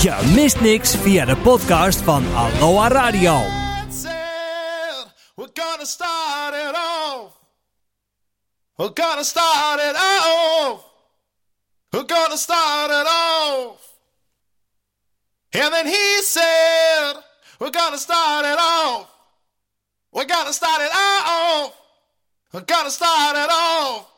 Je mist niks via de podcast van Aloha Radio. We're gonna start it off. We're gonna start it off. We're gonna start it off. And then he said, We're gonna start it off. We're gonna start it off. We're gonna start it off.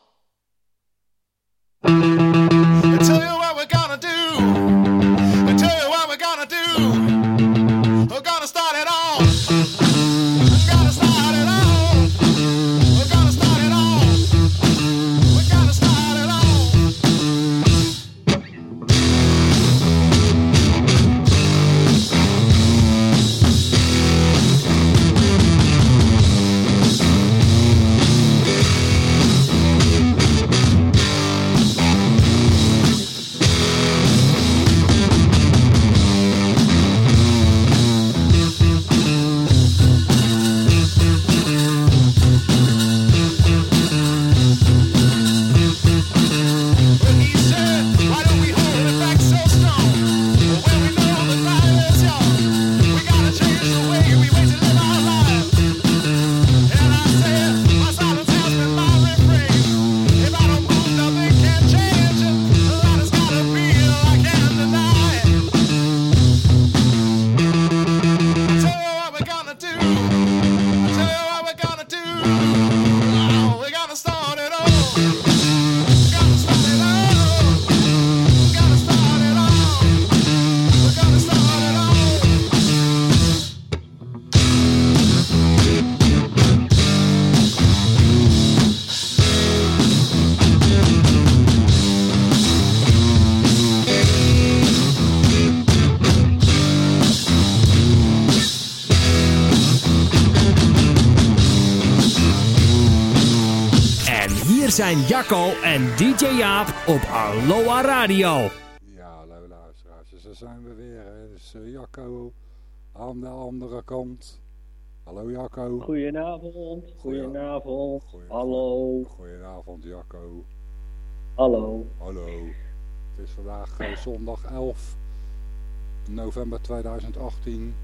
Jacco en DJ Jaap op Aloha Radio. Ja, hallo luisteraars. Dus daar zijn we weer. Hè. Dus eh, Jacco aan de andere kant. Hallo Jacco. Goedenavond, goedenavond, Goeie- hallo, Goedenavond Jacco. hallo. Hallo. Het is vandaag eh, zondag 11 november 2018.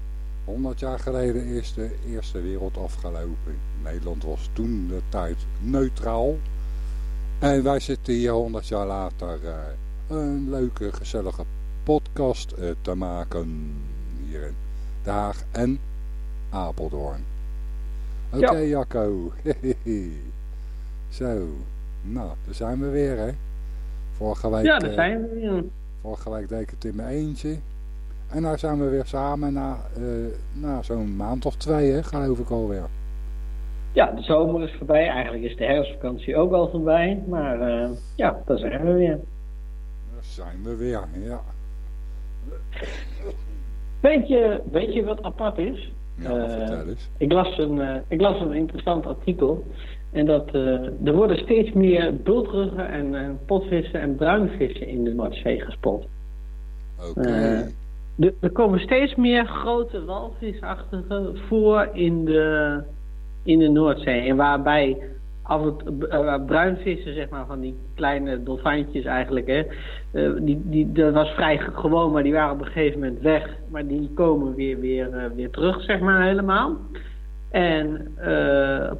100 jaar geleden is de Eerste Wereld afgelopen. Nederland was toen de tijd neutraal. En wij zitten hier 100 jaar later eh, een leuke, gezellige podcast eh, te maken. Hier in Den Haag en Apeldoorn. Oké Ja. Jacco. Zo. Nou, daar zijn we weer hè. Vorige week, Ja, daar eh, zijn we weer. Vorige week deed ik het in mijn eentje. En nou zijn we weer samen na, na zo'n maand of twee, hè, geloof ik alweer. Ja, de zomer is voorbij. Eigenlijk is de herfstvakantie ook al voorbij. Maar eh, ja, daar zijn we weer. Daar zijn we weer, ja. Weet je, weet je wat apart is? Ja, Eh, eens. Ik las, een, eh, ik las een interessant artikel. En dat er worden steeds meer bultruggen en, en potvissen en bruinvissen in de Noordzee gespot. Oké. er komen steeds meer grote walvisachtige voor in de, in de Noordzee. En waarbij af en eh, bruinvissen, zeg maar, van die kleine dolfijntjes eigenlijk, hè, eh, die, die, dat was vrij gewoon, maar die waren op een gegeven moment weg. Maar die komen weer, weer, eh, weer terug, zeg maar, helemaal. En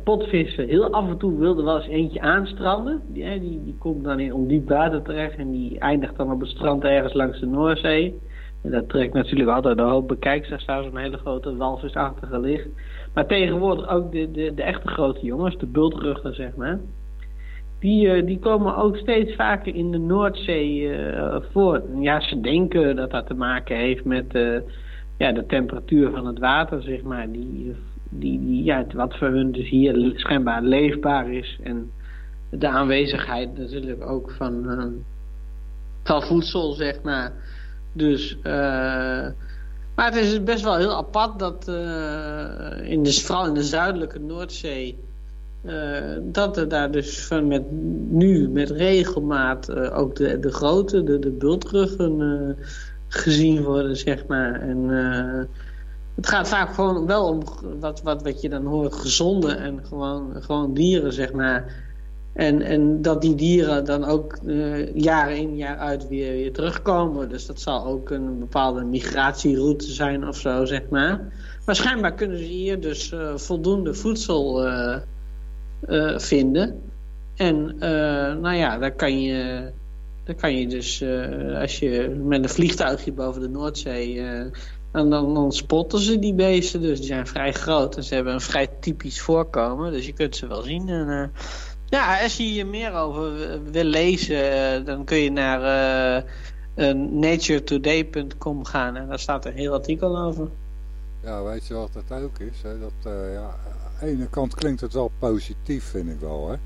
potvissen, heel af en toe wilde wel eens eentje aanstranden. Die, die, die komt dan in ondiep water terecht en die eindigt dan op het strand ergens langs de Noordzee. En dat trekt natuurlijk altijd een hoop bekijks. Daar staat zo'n hele grote walvisachtige licht. Maar tegenwoordig ook de, de, de echte grote jongens, de bultruggen zeg maar. Die, eh, die komen ook steeds vaker in de Noordzee eh, voor. Ja, ze denken dat dat te maken heeft met eh, ja, de temperatuur van het water, zeg maar. Die, die, die, ja, wat voor hun dus hier schijnbaar leefbaar is. En de aanwezigheid natuurlijk ook van, van voedsel, zeg maar. Dus, maar het is best wel heel apart dat eh, in de, vooral in de zuidelijke Noordzee, eh, dat er daar dus van met, nu met regelmaat eh, ook de, de grote, de, de bultruggen gezien worden, zeg maar. En het gaat vaak gewoon wel om wat, wat, wat je dan hoort, gezonde en gewoon, gewoon dieren, zeg maar. En, en dat die dieren dan ook eh, jaar in jaar uit weer, weer terugkomen. Dus dat zal ook een bepaalde migratieroute zijn of zo, zeg maar. Schijnbaar kunnen ze hier dus eh, voldoende voedsel eh, vinden. En nou ja, daar kan je, daar kan je dus, als je met een vliegtuigje boven de Noordzee... eh, dan, dan, spotten ze die beesten, dus die zijn vrij groot. En ze hebben een vrij typisch voorkomen, dus je kunt ze wel zien. En, ja, als je hier meer over wil lezen, eh, dan kun je naar eh, naturetoday.com gaan. En daar staat een heel artikel over. Ja, weet je wat het ook is? Hè? Dat, ja, aan de ene kant klinkt het wel positief, vind ik wel. Hè?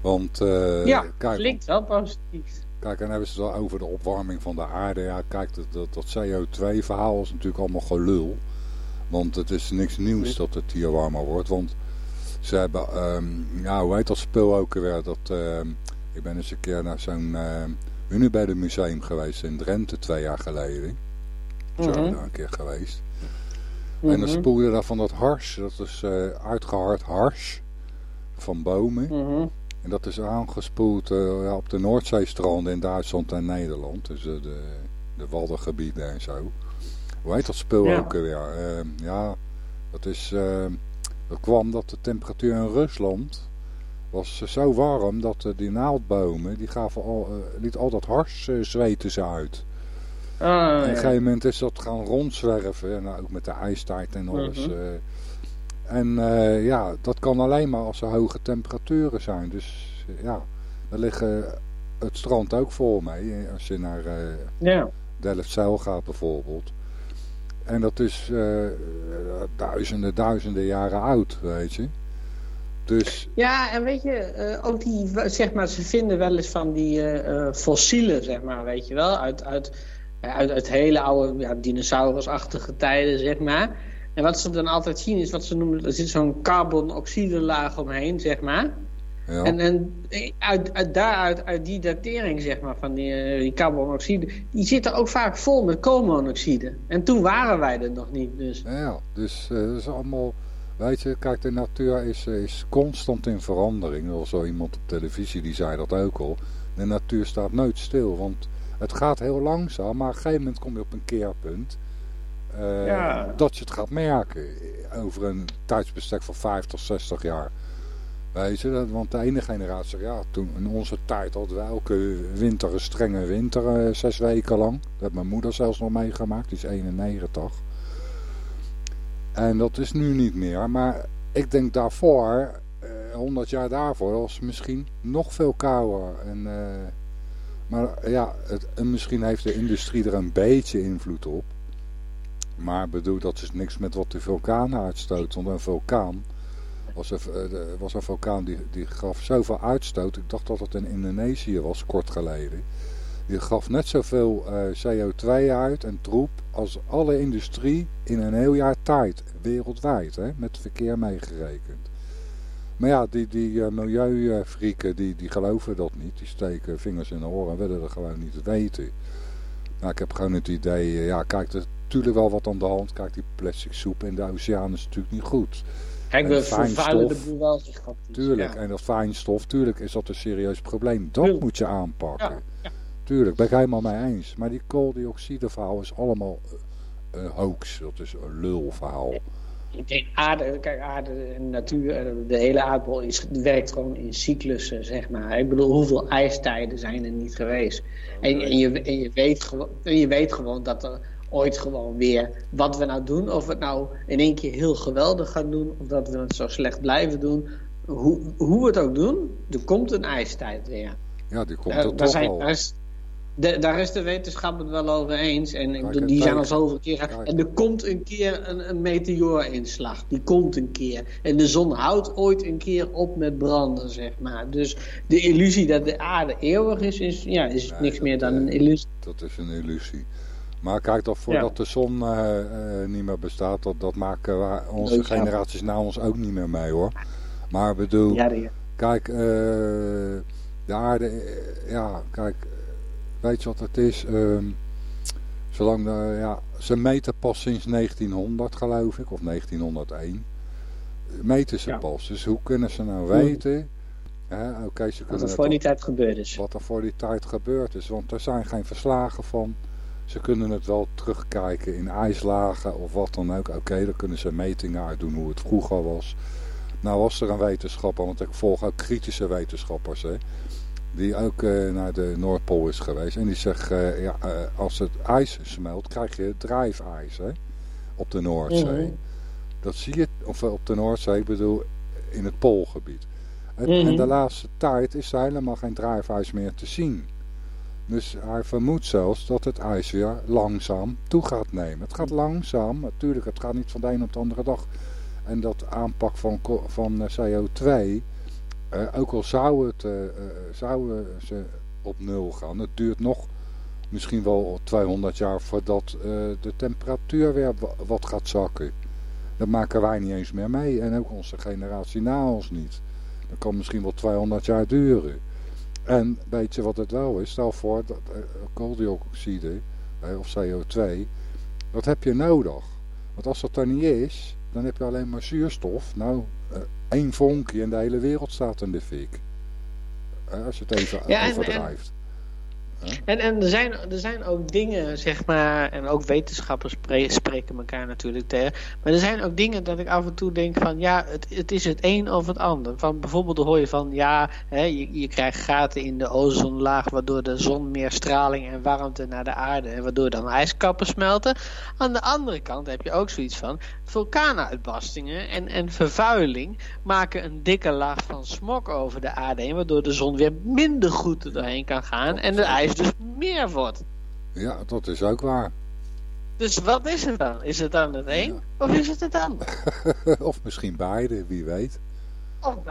Want, ja, kijk, klinkt wel positief. Kijk, en dan hebben ze het al over de opwarming van de aarde. Ja, kijk, dat, dat, dat CO2-verhaal is natuurlijk allemaal gelul. Want het is niks nieuws dat het hier warmer wordt. Want ze hebben, ehm, ja, hoe heet dat spul ook weer? Dat, ehm, ik ben eens een keer naar zo'n ehm Hunebedden museum geweest in Drenthe twee jaar geleden. Zo Mhm. daar een keer geweest. En dan spoel je daar van dat hars, dat is eh, uitgehard hars van bomen. Mhm. En dat is aangespoeld eh, ja, op de Noordzeestranden in Duitsland en Nederland. Dus eh, de, de Waddengebieden en zo. Hoe heet dat spul Ja. ook weer? Ja, dat is... dat kwam dat de temperatuur in Rusland was eh, zo warm dat eh, die naaldbomen, die gaven al, eh, liet al dat hars eh, zweten ze uit. Ah, En op ja. een gegeven moment is dat gaan rondzwerven. En nou, ook met de ijstijd en alles. Mhm. en ja, dat kan alleen maar als er hoge temperaturen zijn. Dus ja, daar liggen het strand ook vol mee. Als je naar ja. Delfzijl gaat bijvoorbeeld. En dat is eh, duizenden, duizenden jaren oud, weet je. Dus Ja, en weet je, eh, ook die, zeg maar, ze vinden wel eens van die eh, fossielen, zeg maar, weet je wel, uit, uit, uit, uit hele oude ja, dinosaurusachtige tijden, zeg maar. En wat ze dan altijd zien is wat ze noemen, er zit zo'n carbonoxide laag omheen, zeg maar. Ja, En, en uit, uit daaruit, uit die datering, zeg maar, van die, eh, die carbonoxide, die zitten ook vaak vol met koolmonoxide. En toen waren wij er nog niet, dus. ja, dus eh, dat is allemaal... Weet je, kijk, de natuur is, eh, is constant in verandering. Er was zo iemand op televisie die zei dat ook al. De natuur staat nooit stil, want het gaat heel langzaam. Maar op een gegeven moment kom je op een keerpunt. eh, Ja. Dat je het gaat merken. Over een tijdsbestek van 50, 60 jaar. Weet dat, want de ene generatie ja, toen in onze tijd hadden we elke winter een strenge winter, eh, zes weken lang. Dat heeft mijn moeder zelfs nog meegemaakt, die is 91. En dat is nu niet meer, maar ik denk daarvoor, eh 100 jaar daarvoor, was misschien nog veel kouder. En, eh, maar ja, het, en misschien heeft de industrie er een beetje invloed op. Maar bedoel, dat is niks met wat de vulkaan uitstoot. Want een vulkaan was eh, de- was een vulkaan die, die gaf zoveel uitstoot. Ik dacht dat het in Indonesië was, kort geleden. Die gaf net zoveel eh, CO2 uit en troep als alle industrie in een heel jaar tijd. Wereldwijd, hè, met verkeer meegerekend. Maar ja, die, die eh, milieufrieken die, die geloven dat niet. Die steken vingers in de oren en willen er gewoon niet weten. Nou, ik heb gewoon het idee, ja, kijk, er is natuurlijk wel wat aan de hand. Kijk, die plastic soep in de oceaan is natuurlijk niet goed. Kijk, we vervuilen de boel wel. Tuurlijk, ja. en dat fijnstof, tuurlijk is dat een serieus probleem. Dat Tuurlijk. moet je aanpakken. Ja, ja. Tuurlijk, ben ik helemaal mee eens. Maar die kooldioxideverhaal is allemaal eh, een hoax. Dat is een lulverhaal. Ik denk aarde, kijk, aarde en natuur, eh, de hele aardbol is, werkt gewoon in cyclussen, zeg maar. Ik bedoel, hoeveel ijstijden zijn er niet geweest? En, en, je, en, je, weet gewoon, en je weet gewoon dat er ooit gewoon weer, wat we nou doen, of we het nou in één keer heel geweldig gaan doen, of dat we het zo slecht blijven doen, hoe, hoe we het ook doen, er komt een ijstijd weer. Ja, die komt Daar, er daar, toch zijn, al. daar, is, de- daar is de wetenschap het wel over eens. En Kijk, die zijn al zoveel keer. Kijk. En er komt een keer een, een meteoorinslag. Die komt een keer. En de zon houdt ooit een keer op met branden, zeg maar. Dus de illusie dat de aarde eeuwig is, is, ja, is Nee, niks dat, meer dan eh, een illusie. Dat is een illusie. Maar kijk, dat voordat Ja. de zon eh, eh, niet meer bestaat, dat, dat maken wij- onze Leuk, ja. generaties na ons ook niet meer mee hoor. Maar ik bedoel, Ja, die- Kijk, eh, de aarde, ja, kijk, weet je wat het is? Ehm, zolang, de, ja, ze meten pas sinds 1900 geloof ik, of 1901. Meten ze Ja. pas. Dus hoe kunnen ze nou weten Hè, Oké, ze Wat er voor die tijd gebeurd is. wat er voor die tijd gebeurd is. Want er zijn geen verslagen van. Ze kunnen het wel terugkijken in ijslagen of wat dan ook. Oké, dan kunnen ze metingen uitdoen hoe het vroeger was. Nou was er een wetenschapper, want ik volg ook kritische wetenschappers, hè, die ook eh, naar de Noordpool is geweest. En die zegt, eh, ja, eh, als het ijs smelt, krijg je drijfijs hè, op de Noordzee. Mhm. Dat zie je, of op de Noordzee, ik bedoel in het Poolgebied. En, Mhm. en de laatste tijd is er helemaal geen drijfijs meer te zien. Dus hij vermoedt zelfs dat het ijs weer langzaam toe gaat nemen. Het gaat langzaam, natuurlijk, het gaat niet van de een op de andere dag. En dat aanpak van, van eh, CO2, eh, ook al zou, het, eh, eh, zouden ze op nul gaan, het duurt nog misschien wel 200 jaar voordat eh, de temperatuur weer wa- wat gaat zakken. Dat maken wij niet eens meer mee en ook onze generatie na ons niet. Dat kan misschien wel 200 jaar duren. En weet je wat het wel is? Stel voor dat eh, kooldioxide of CO2, dat heb je nodig. Want als dat er niet is, dan heb je alleen maar zuurstof. Nou, eh, één vonkje en de hele wereld staat in de fik. Als je het even Ja, en- overdrijft. En, en er, zijn, er zijn ook dingen, zeg maar, en ook wetenschappers spre- spreken elkaar natuurlijk tegen. Maar er zijn ook dingen dat ik af en toe denk van, ja, het, het is het een of het ander. Van, bijvoorbeeld hoor je van, ja, hè, je, je krijgt gaten in de ozonlaag, waardoor de zon meer straling en warmte naar de aarde, en waardoor dan ijskappen smelten. Aan de andere kant heb je ook zoiets van, vulkaanuitbarstingen en, en vervuiling maken een dikke laag van smog over de aarde heen, waardoor de zon weer minder goed er doorheen kan gaan en de ijs dus meer wordt. Ja, dat is ook waar. Dus wat is het dan? Is het dan het een of is het het ander? of misschien beide, wie weet. Of.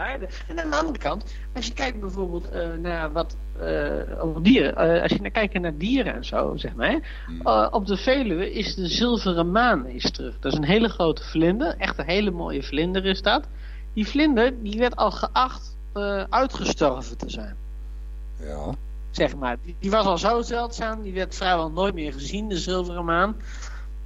En aan de andere kant, als je kijkt bijvoorbeeld eh, naar wat eh, op dieren, eh, als je naar kijkt naar dieren en zo, zeg maar, eh, op de Veluwe is de zilveren maan is terug. Dat is een hele grote vlinder, echt een hele mooie vlinder is dat. Die vlinder die werd al geacht uitgestorven te zijn. Ja, zeg maar. Die, die was al zo zeldzaam, die werd vrijwel nooit meer gezien, de zilveren maan.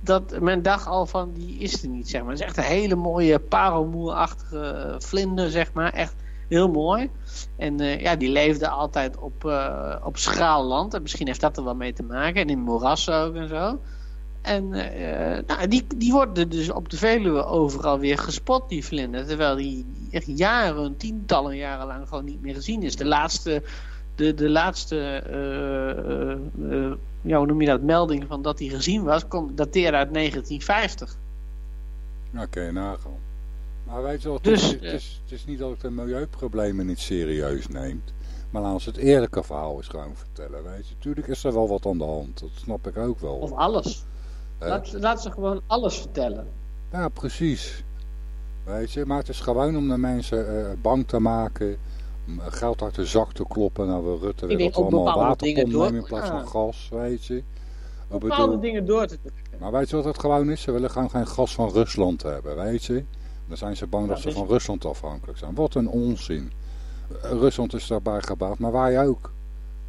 Dat men dacht al van, die is er niet, zeg maar. Het is echt een hele mooie parelmoerachtige vlinder, zeg maar. Echt heel mooi. En eh, ja, die leefde altijd op, eh, op schraal land. En misschien heeft dat er wel mee te maken. En in moerassen ook en zo. En eh, nou, die, die worden dus op de Veluwe overal weer gespot, die vlinder. Terwijl die echt jaren, tientallen jaren lang gewoon niet meer gezien is. De laatste de, de laatste eh, eh, eh, ja, hoe noem je dat, melding van dat hij gezien was, komt dateerde uit 1950. nou kun je nagaan. Maar weet je wel, het, Dus, is, het, is, het is niet dat ik de milieuproblemen niet serieus neem. Maar laten we het eerlijke verhaal eens gewoon vertellen. Weet je, tuurlijk is er wel wat aan de hand. Dat snap ik ook wel. Of alles. Laat, laat ze gewoon alles vertellen. Ja, precies. Weet je, maar het is gewoon om de mensen bang te maken. Om Geld uit de zak te kloppen. Nou, we Rutte dat ook allemaal waterpomp nemen in plaats van gas, weet je. Ik Bepaalde bedoel, dingen door te trekken. maar weet je wat het gewoon is? Ze willen gewoon geen gas van Rusland hebben, weet je. Dan zijn ze bang dat ze dus- van Rusland afhankelijk zijn. Wat een onzin. Rusland is daarbij gebaat, maar wij ook.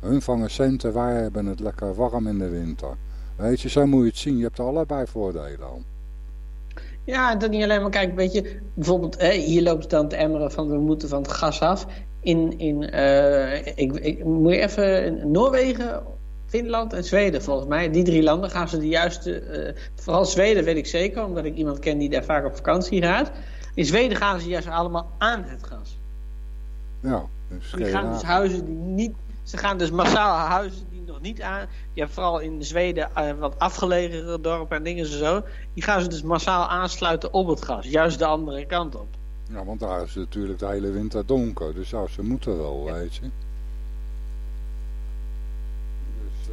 Hun vangen centen, wij hebben het lekker warm in de winter. Weet je, zo moet je het zien. Je hebt er allebei voordelen aan. Ja, dat niet alleen maar, kijk, weet je, bijvoorbeeld, hè, hier loopt het dan te emmeren van we moeten van het gas af. In, in eh, ik, ik, moet je even, Noorwegen, Finland en Zweden volgens mij, die drie landen gaan ze de juiste, eh, vooral Zweden weet ik zeker, omdat ik iemand ken die daar vaak op vakantie gaat. In Zweden gaan ze juist allemaal aan het gas. Ja, dus Die gaan dus huizen die niet, ze gaan dus massaal huizen die nog niet aan, je hebt vooral in Zweden eh, wat afgelegene dorpen en dingen en zo, die gaan ze dus massaal aansluiten op het gas, juist de andere kant op. Ja, want daar is natuurlijk de hele winter donker. Dus ja, ze moeten wel, weet je. Dus,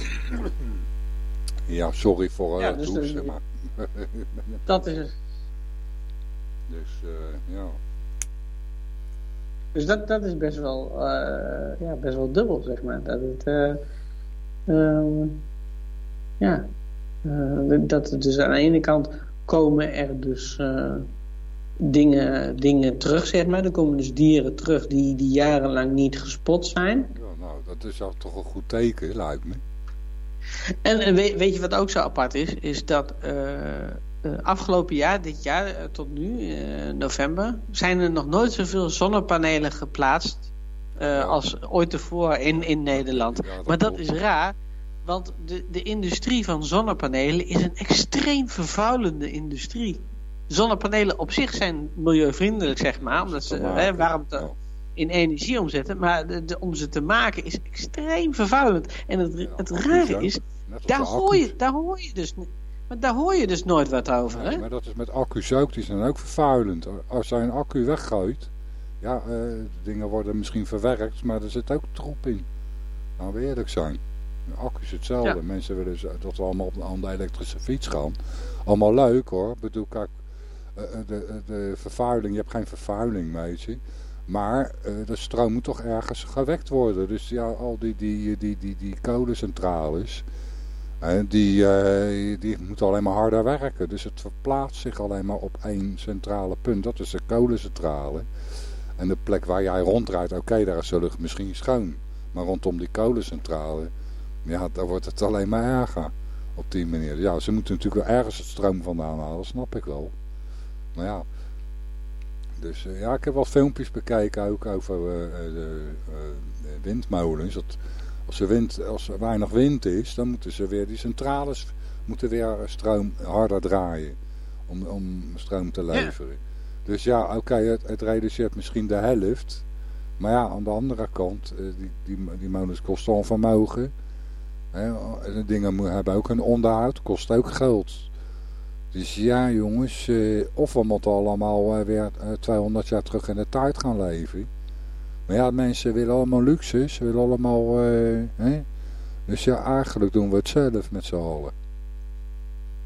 eh, ja, sorry voor Ja, het dus de- maar... Dat is het. dus, eh, ja. Dus dat, dat is best wel, eh, ja, best wel dubbel, zeg maar. Dat het, eh, ehm, ja, eh, dat het dus aan de ene kant komen er dus eh, dingen, dingen terug, zeg maar. Er komen dus dieren terug die, die jarenlang niet gespot zijn. ja, nou, dat is al toch een goed teken, lijkt me. En weet, weet je wat ook zo apart is? Is dat eh, eh, afgelopen jaar, dit jaar tot nu, november, zijn er nog nooit zoveel zonnepanelen geplaatst eh, als ooit tevoren in, in Nederland. Ja, dat maar dat klopt. is raar, want de, de industrie van zonnepanelen is een extreem vervuilende industrie. Zonnepanelen op zich zijn milieuvriendelijk, zeg maar, omdat ze hè, warmte in energie omzetten. Maar de, de- om ze te maken is extreem vervuilend. En het, Ja, het rare is, daar hoor, je, daar, hoor je dus, maar daar hoor je dus nooit wat over. Nee, Hè? maar dat is met accu's ook, die zijn ook vervuilend. Als jij een accu weggooit, ja, eh, dingen worden misschien verwerkt, maar er zit ook troep in. Laten we eerlijk zijn. Een accu is hetzelfde. Ja. Mensen willen dat we allemaal op, aan de elektrische fiets gaan. Allemaal leuk hoor. Ik bedoel, kijk, eh, eh, de, eh, de vervuiling, je hebt geen vervuiling, weet je. Maar de stroom moet toch ergens gewekt worden. Dus ja, al die, die, die, die, die kolencentrales, die, die moeten alleen maar harder werken. Dus het verplaatst zich alleen maar op één centrale punt. Dat is de kolencentrale. En de plek waar jij rondrijdt, oké, daar is de lucht misschien schoon. Maar rondom die kolencentrale, ja, daar wordt het alleen maar erger. Op die manier. Ja, ze moeten natuurlijk wel ergens het stroom vandaan halen, snap ik wel. Maar ja. Dus eh, ja, ik heb wat filmpjes bekeken ook over eh, eh, de windmolens. Dat als, er wind, als er weinig wind is, dan moeten ze weer die centrales moeten weer stroom harder draaien. Om, om stroom te leveren. Dus ja, oké, het, het reduceert misschien de helft. Maar ja, aan de andere kant, die, die, die molens kosten al vermogen. De dingen hebben ook een onderhoud, kost ook geld. Dus ja, jongens, eh, of we moeten allemaal eh, weer eh, 200 jaar terug in de tijd gaan leven. Maar ja, mensen willen allemaal luxe, ze willen allemaal... eh, hè? Dus ja, eigenlijk doen we het zelf met z'n allen.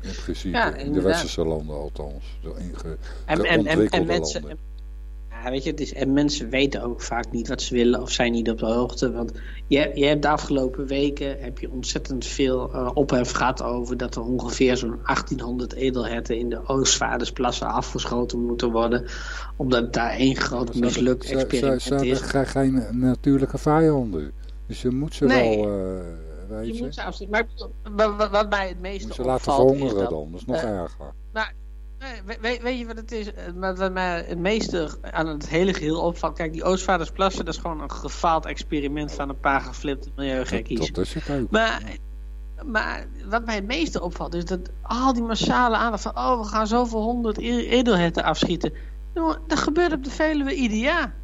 In principe, Ja, in de westerse landen althans. De inge- En, de en, en, en mensen, landen. Ja, weet je, het is, en mensen weten ook vaak niet wat ze willen of zijn niet op de hoogte. Want je, je hebt de afgelopen weken heb je ontzettend veel eh, ophef gehad over dat er ongeveer zo'n 1800 edelherten in de Oostvaardersplassen afgeschoten moeten worden. Omdat daar één groot Ze mislukt hebben- ze- experiment is. hebben ge- geen natuurlijke vijanden. Dus je moet ze Nee. wel, eh, weet Je je, moet ze afstaan. Maar wat, mij het meeste moet ze laten opvalt dat... dan. Dat is nog eh, erger. Nee, weet, weet je wat het is? Eh, wat mij het meeste aan het hele geheel opvalt. Kijk, die Oostvaardersplassen, dat is gewoon een gefaald experiment van een paar geflipte milieugekkies. Dat, dat is het ook. Maar, maar wat mij het meeste opvalt, is dat al die massale aandacht van, oh, we gaan zoveel honderd edelherten afschieten. Jongen, dat gebeurt op de Veluwe ieder jaar.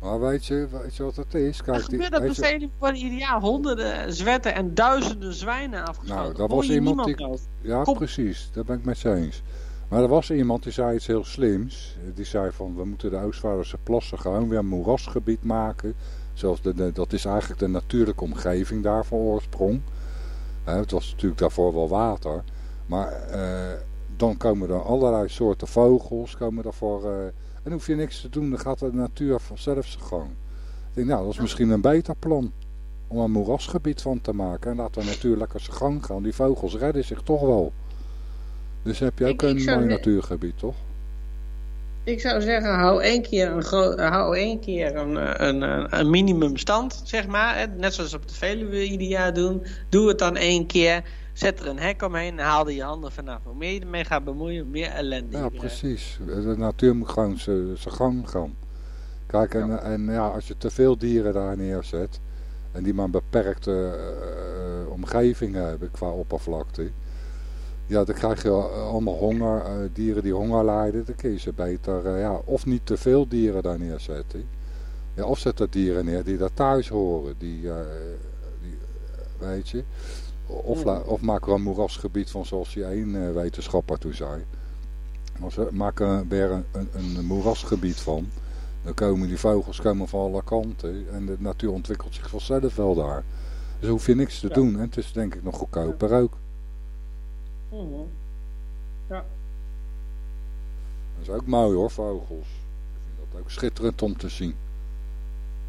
Maar weet je, weet je wat het is? Dat Kijk, die, gebeurt op de Veluwe worden ieder jaar honderden zwetten en duizenden zwijnen afgeschoten. Nou, Hoor was iemand die- over. Ja, Kom. precies. Daar ben ik met je eens. Maar er was iemand die zei iets heel slims. Die zei van, we moeten de Oostvaarderse plassen gewoon weer een moerasgebied maken. De- dat is eigenlijk de natuurlijke omgeving daar van oorsprong. Het was natuurlijk daarvoor wel water. Maar eh, dan komen er allerlei soorten vogels. Komen daarvoor, eh, en hoef je niks te doen. Dan gaat de natuur vanzelf zijn gang. Ik denk, nou, dat is misschien een beter plan. Om een moerasgebied van te maken. En laat de natuur lekker zijn gang gaan. Die vogels redden zich toch wel. Dus heb je ook Ik- een mooi natuurgebied, toch? Ik zou zeggen, hou één keer een, hou één keer een, eh, een, een, een minimumstand, zeg maar. Hè? Net zoals op de Veluwe ieder jaar doen. Doe het dan één keer. Zet er een hek omheen en haal er je handen vanaf. Hoe meer je ermee gaat bemoeien, hoe meer ellende Ja, precies. De natuur moet gewoon zijn gang gaan. Kijk, en, en ja, als je te veel dieren daar neerzet... en die maar een beperkte eh, omgeving hebben qua oppervlakte... ja, dan krijg je allemaal honger, eh, dieren die honger lijden. Dan kun je ze beter, eh, ja, of niet te veel dieren daar neerzetten... Ja, of zet er dieren neer die daar thuis horen, die, eh, die weet je... Of, la- of maak er een moerasgebied van zoals die één wetenschapper toen zei. Maar ze maken er weer een, een, een moerasgebied van. Dan komen die vogels komen van alle kanten. En de natuur ontwikkelt zich vanzelf wel daar. Dus hoef je niks te Ja. doen. En het is denk ik nog goedkoper ook. Mhm. Dat is ook mooi hoor, vogels. Ik vind dat ook schitterend om te zien.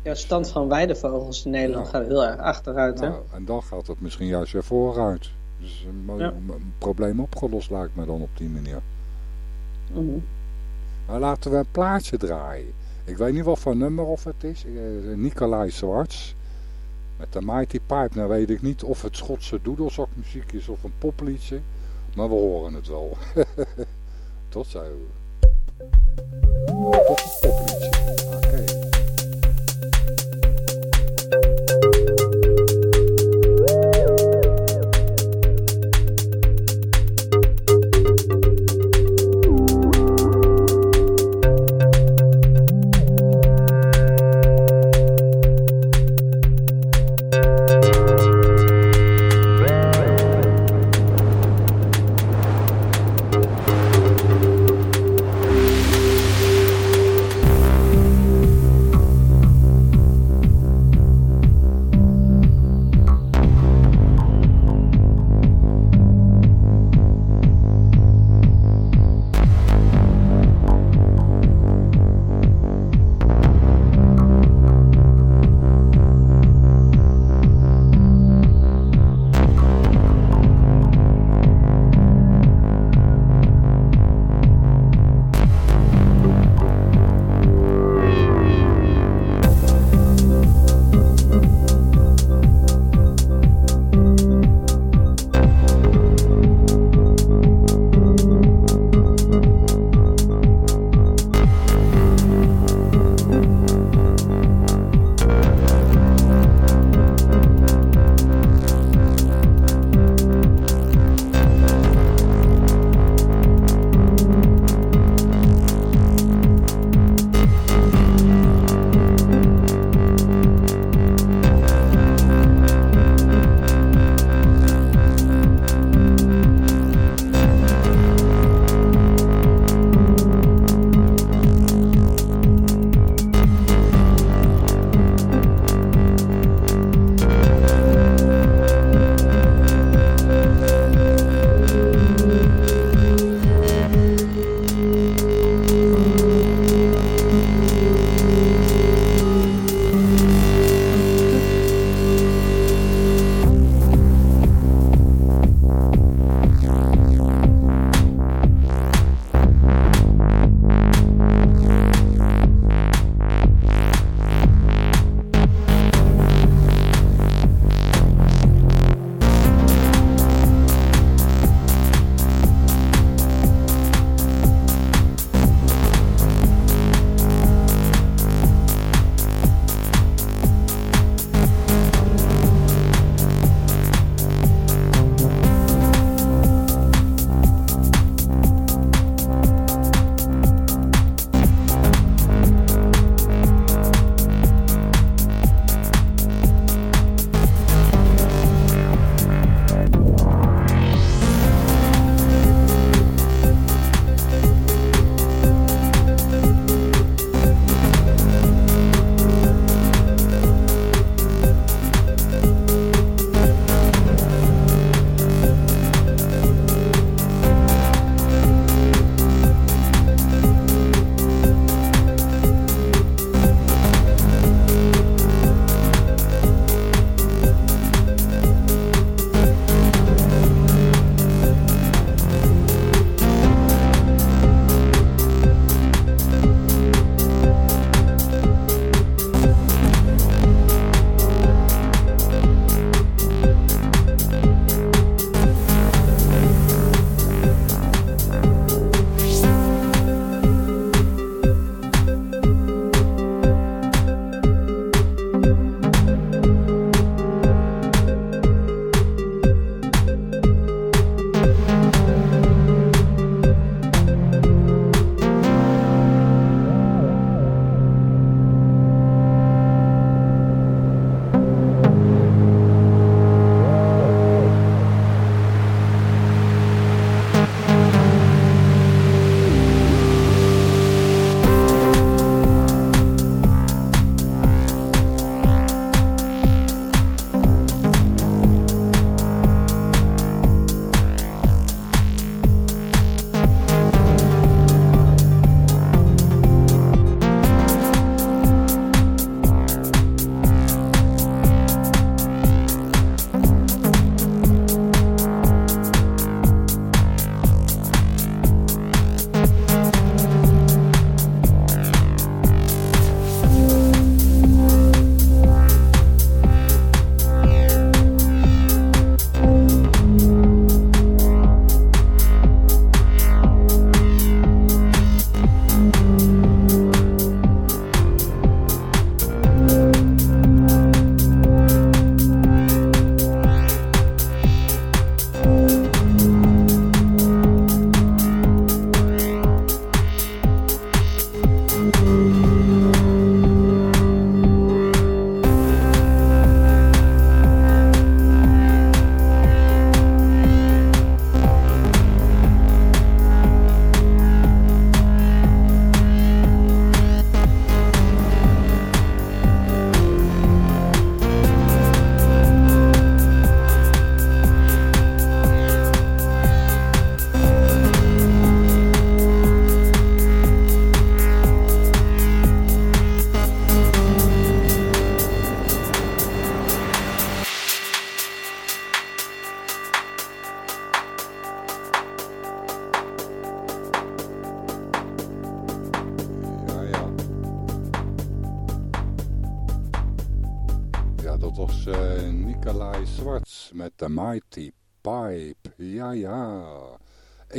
Ja, stand van weidevogels in Nederland Ja. gaat heel erg achteruit. Hè? Nou, en dan gaat het misschien juist weer vooruit. Dus een, mooi- Ja. een probleem opgelost lijkt me dan op die manier. Mhm. Maar laten we een plaatje draaien. Ik weet niet wat voor nummer of het is. Eh, Nicolai Zwarts. Met de Mighty Pipe. Nou weet ik niet of het Schotse doedelzakmuziek is of een popliedje. Maar we horen het wel. Tot zo.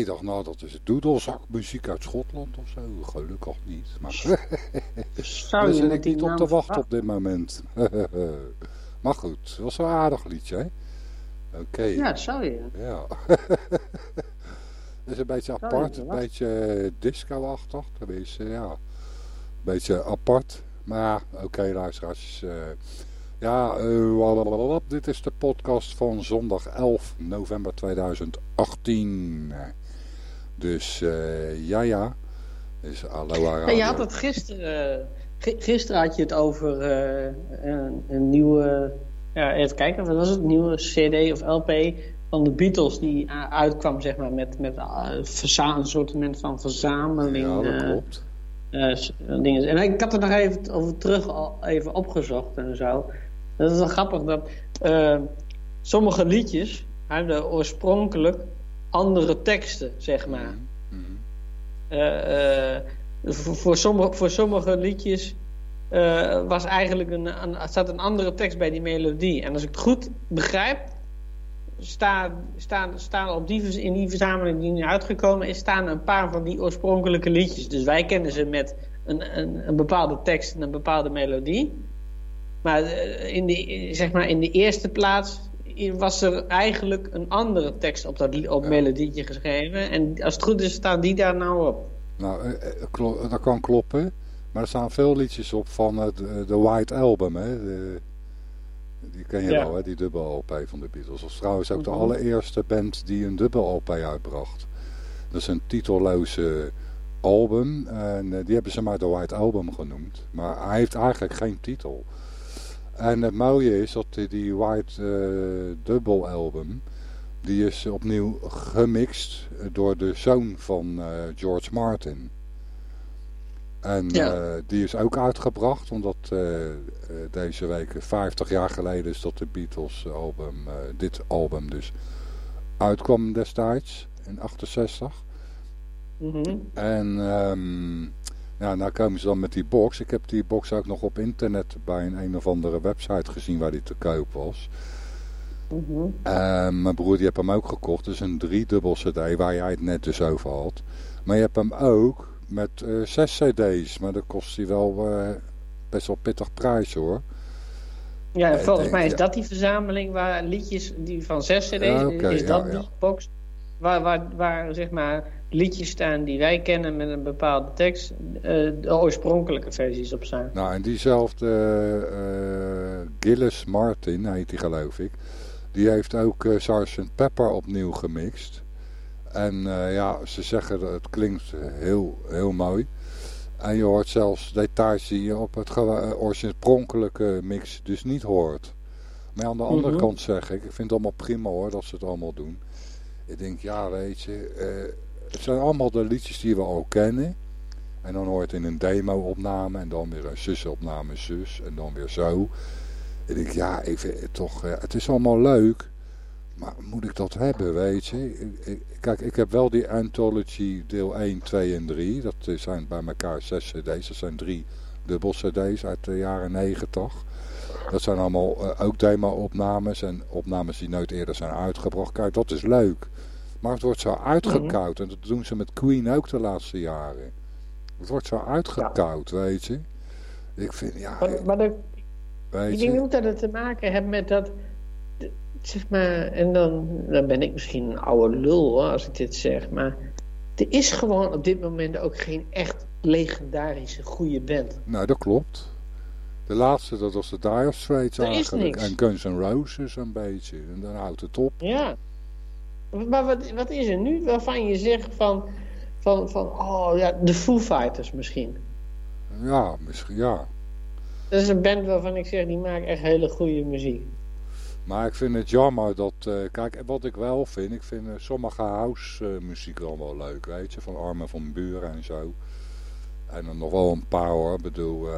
Ik dacht, nou, dat is doedelzakmuziek uit Schotland of zo. Gelukkig niet. Maar Zou daar zit ik niet op te wachten op dit moment. maar goed, het was een aardig liedje, hè? Oké. Ja, zou je. Ja. Het is een beetje je apart, een beetje disco-achtig. Tenminste, ja. Een beetje apart. Maar ja, oké luisteraars. eh, ja, eh, dit is de podcast van zondag 11 november 2018. Dus eh, ja, ja. Dus Aloha Radio. je had het gisteren. eh, gi- gisteren had je het over eh, een, een nieuwe. Ja, even kijken, wat was het? Een nieuwe CD of LP van de Beatles die uitkwam, zeg maar, met, met een soort van verzameling. Ja, dat klopt. dingen. En ik had er nog even over terug al even opgezocht en zo. Dat is wel grappig dat sommige liedjes hebben oorspronkelijk andere teksten, zeg maar. Mhm. Eh, eh, voor, voor, sommige, voor sommige liedjes eh, was eigenlijk een, een, staat een andere tekst bij die melodie. En als ik het goed begrijp, staan, staan, staan op die, in die verzameling die nu uitgekomen is, staan een paar van die oorspronkelijke liedjes. Dus wij kennen ze met een, een, een bepaalde tekst en een bepaalde melodie. Maar, in de, zeg maar in de eerste plaats was er eigenlijk een andere tekst op dat op Ja. melodietje geschreven. En als het goed is, staan die daar nou op. Nou, eh, eh, dat kan kloppen. Maar er staan veel liedjes op van het, eh, de White Album. Hè? De, die ken je Ja. wel, hè? die dubbel LP van de Beatles. Dat is trouwens ook de Mhm. allereerste band die een dubbel LP uitbracht. Dat is een titelloze album. En die hebben ze maar de White Album genoemd. Maar hij heeft eigenlijk geen titel. En het mooie is dat die, White eh dubbel album... Die is opnieuw gemixt door de zoon van eh, George Martin. En Ja. eh, die is ook uitgebracht, omdat deze week 50 jaar geleden is dat de Beatles album, dit album dus, uitkwam destijds, in 68. Mhm. En ehm, ja, nou komen ze dan met die box. Ik heb die box ook nog op internet bij een een of andere website gezien waar die te koop was. Eh, mijn broer die heeft hem ook gekocht. Is een driedubbel cd waar jij het net dus over had. Maar je hebt hem ook met eh, zes cd's. Maar dat kost hij wel eh, best wel pittig prijs hoor. Ja, volgens denk, mij is ja. dat die verzameling waar liedjes die van zes cd's, Ja, is dat ja, die box waar, waar, waar zeg maar liedjes staan die wij kennen met een bepaalde tekst, eh, de oorspronkelijke versies op staan. Nou en diezelfde eh, Gillis Martin heet die geloof ik. Die heeft ook eh Sgt. Pepper opnieuw gemixt. En eh, ja, ze zeggen dat het klinkt heel, heel mooi. En je hoort zelfs details die je op het eh, oorspronkelijke mix dus niet hoort. Maar aan de andere Mhm. kant zeg ik, ik vind het allemaal prima hoor dat ze het allemaal doen. Ik denk, ja weet je, eh, het zijn allemaal de liedjes die we al kennen. En dan hoort in een demo-opname en dan weer een zusopname zus en dan weer zo. Ik denk, ja, ik vind toch, eh, het is allemaal leuk. Maar moet ik dat hebben, weet je? Ik- ik- kijk, ik heb wel die Anthology deel 1, 2 en 3. Dat zijn bij elkaar zes cd's. Dat zijn drie dubbel cd's uit de jaren 90. Dat zijn allemaal eh, ook demo-opnames en opnames die nooit eerder zijn uitgebracht. Kijk, dat is leuk. Maar het wordt zo uitgekoud. En dat doen ze met Queen ook de laatste jaren. Het wordt zo uitgekoud, weet je. Ik vind, ja, Maar, maar de, weet ik denk ook dat het te maken heeft met dat, zeg maar, en dan, dan ben ik misschien een oude lul hoor, als ik dit zeg, maar er is gewoon op dit moment ook geen echt legendarische goede band. Nou, dat klopt. De laatste, dat was de Dire Straits eigenlijk. En Guns N' Roses een beetje. En dan houdt het op. Ja. Maar wat, wat is er nu waarvan je zegt van, van, van oh ja, de Foo Fighters misschien. Ja, misschien, ja. Dat is een band waarvan ik zeg, die maakt echt hele goede muziek. Maar ik vind het jammer dat... eh, kijk, wat ik wel vind... Ik vind eh, sommige house eh, muziek dan wel leuk, weet je. Van Armen van Buren en zo. En dan nog wel een paar hoor. Ik bedoel...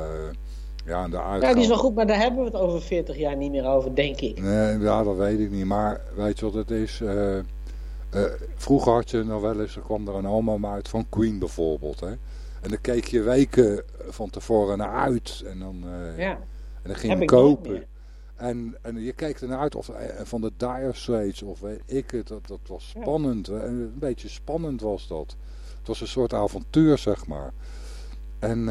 ja, en de uitgang... Ja, die is wel goed, maar daar hebben we het over 40 jaar niet meer over, denk ik. Nee, ja, dat weet ik niet. Maar weet je wat het is? Eh, vroeger had je nog wel eens, er kwam er een album uit van Queen bijvoorbeeld. Hè? En dan keek je weken van tevoren naar uit. En dan, eh, Ja. en dan ging Heb je kopen. En, en je keek ernaar uit of eh, van de Dire Straits of weet ik het. Dat, dat was spannend. hè. Een beetje spannend was dat. Het was een soort avontuur, zeg maar. En,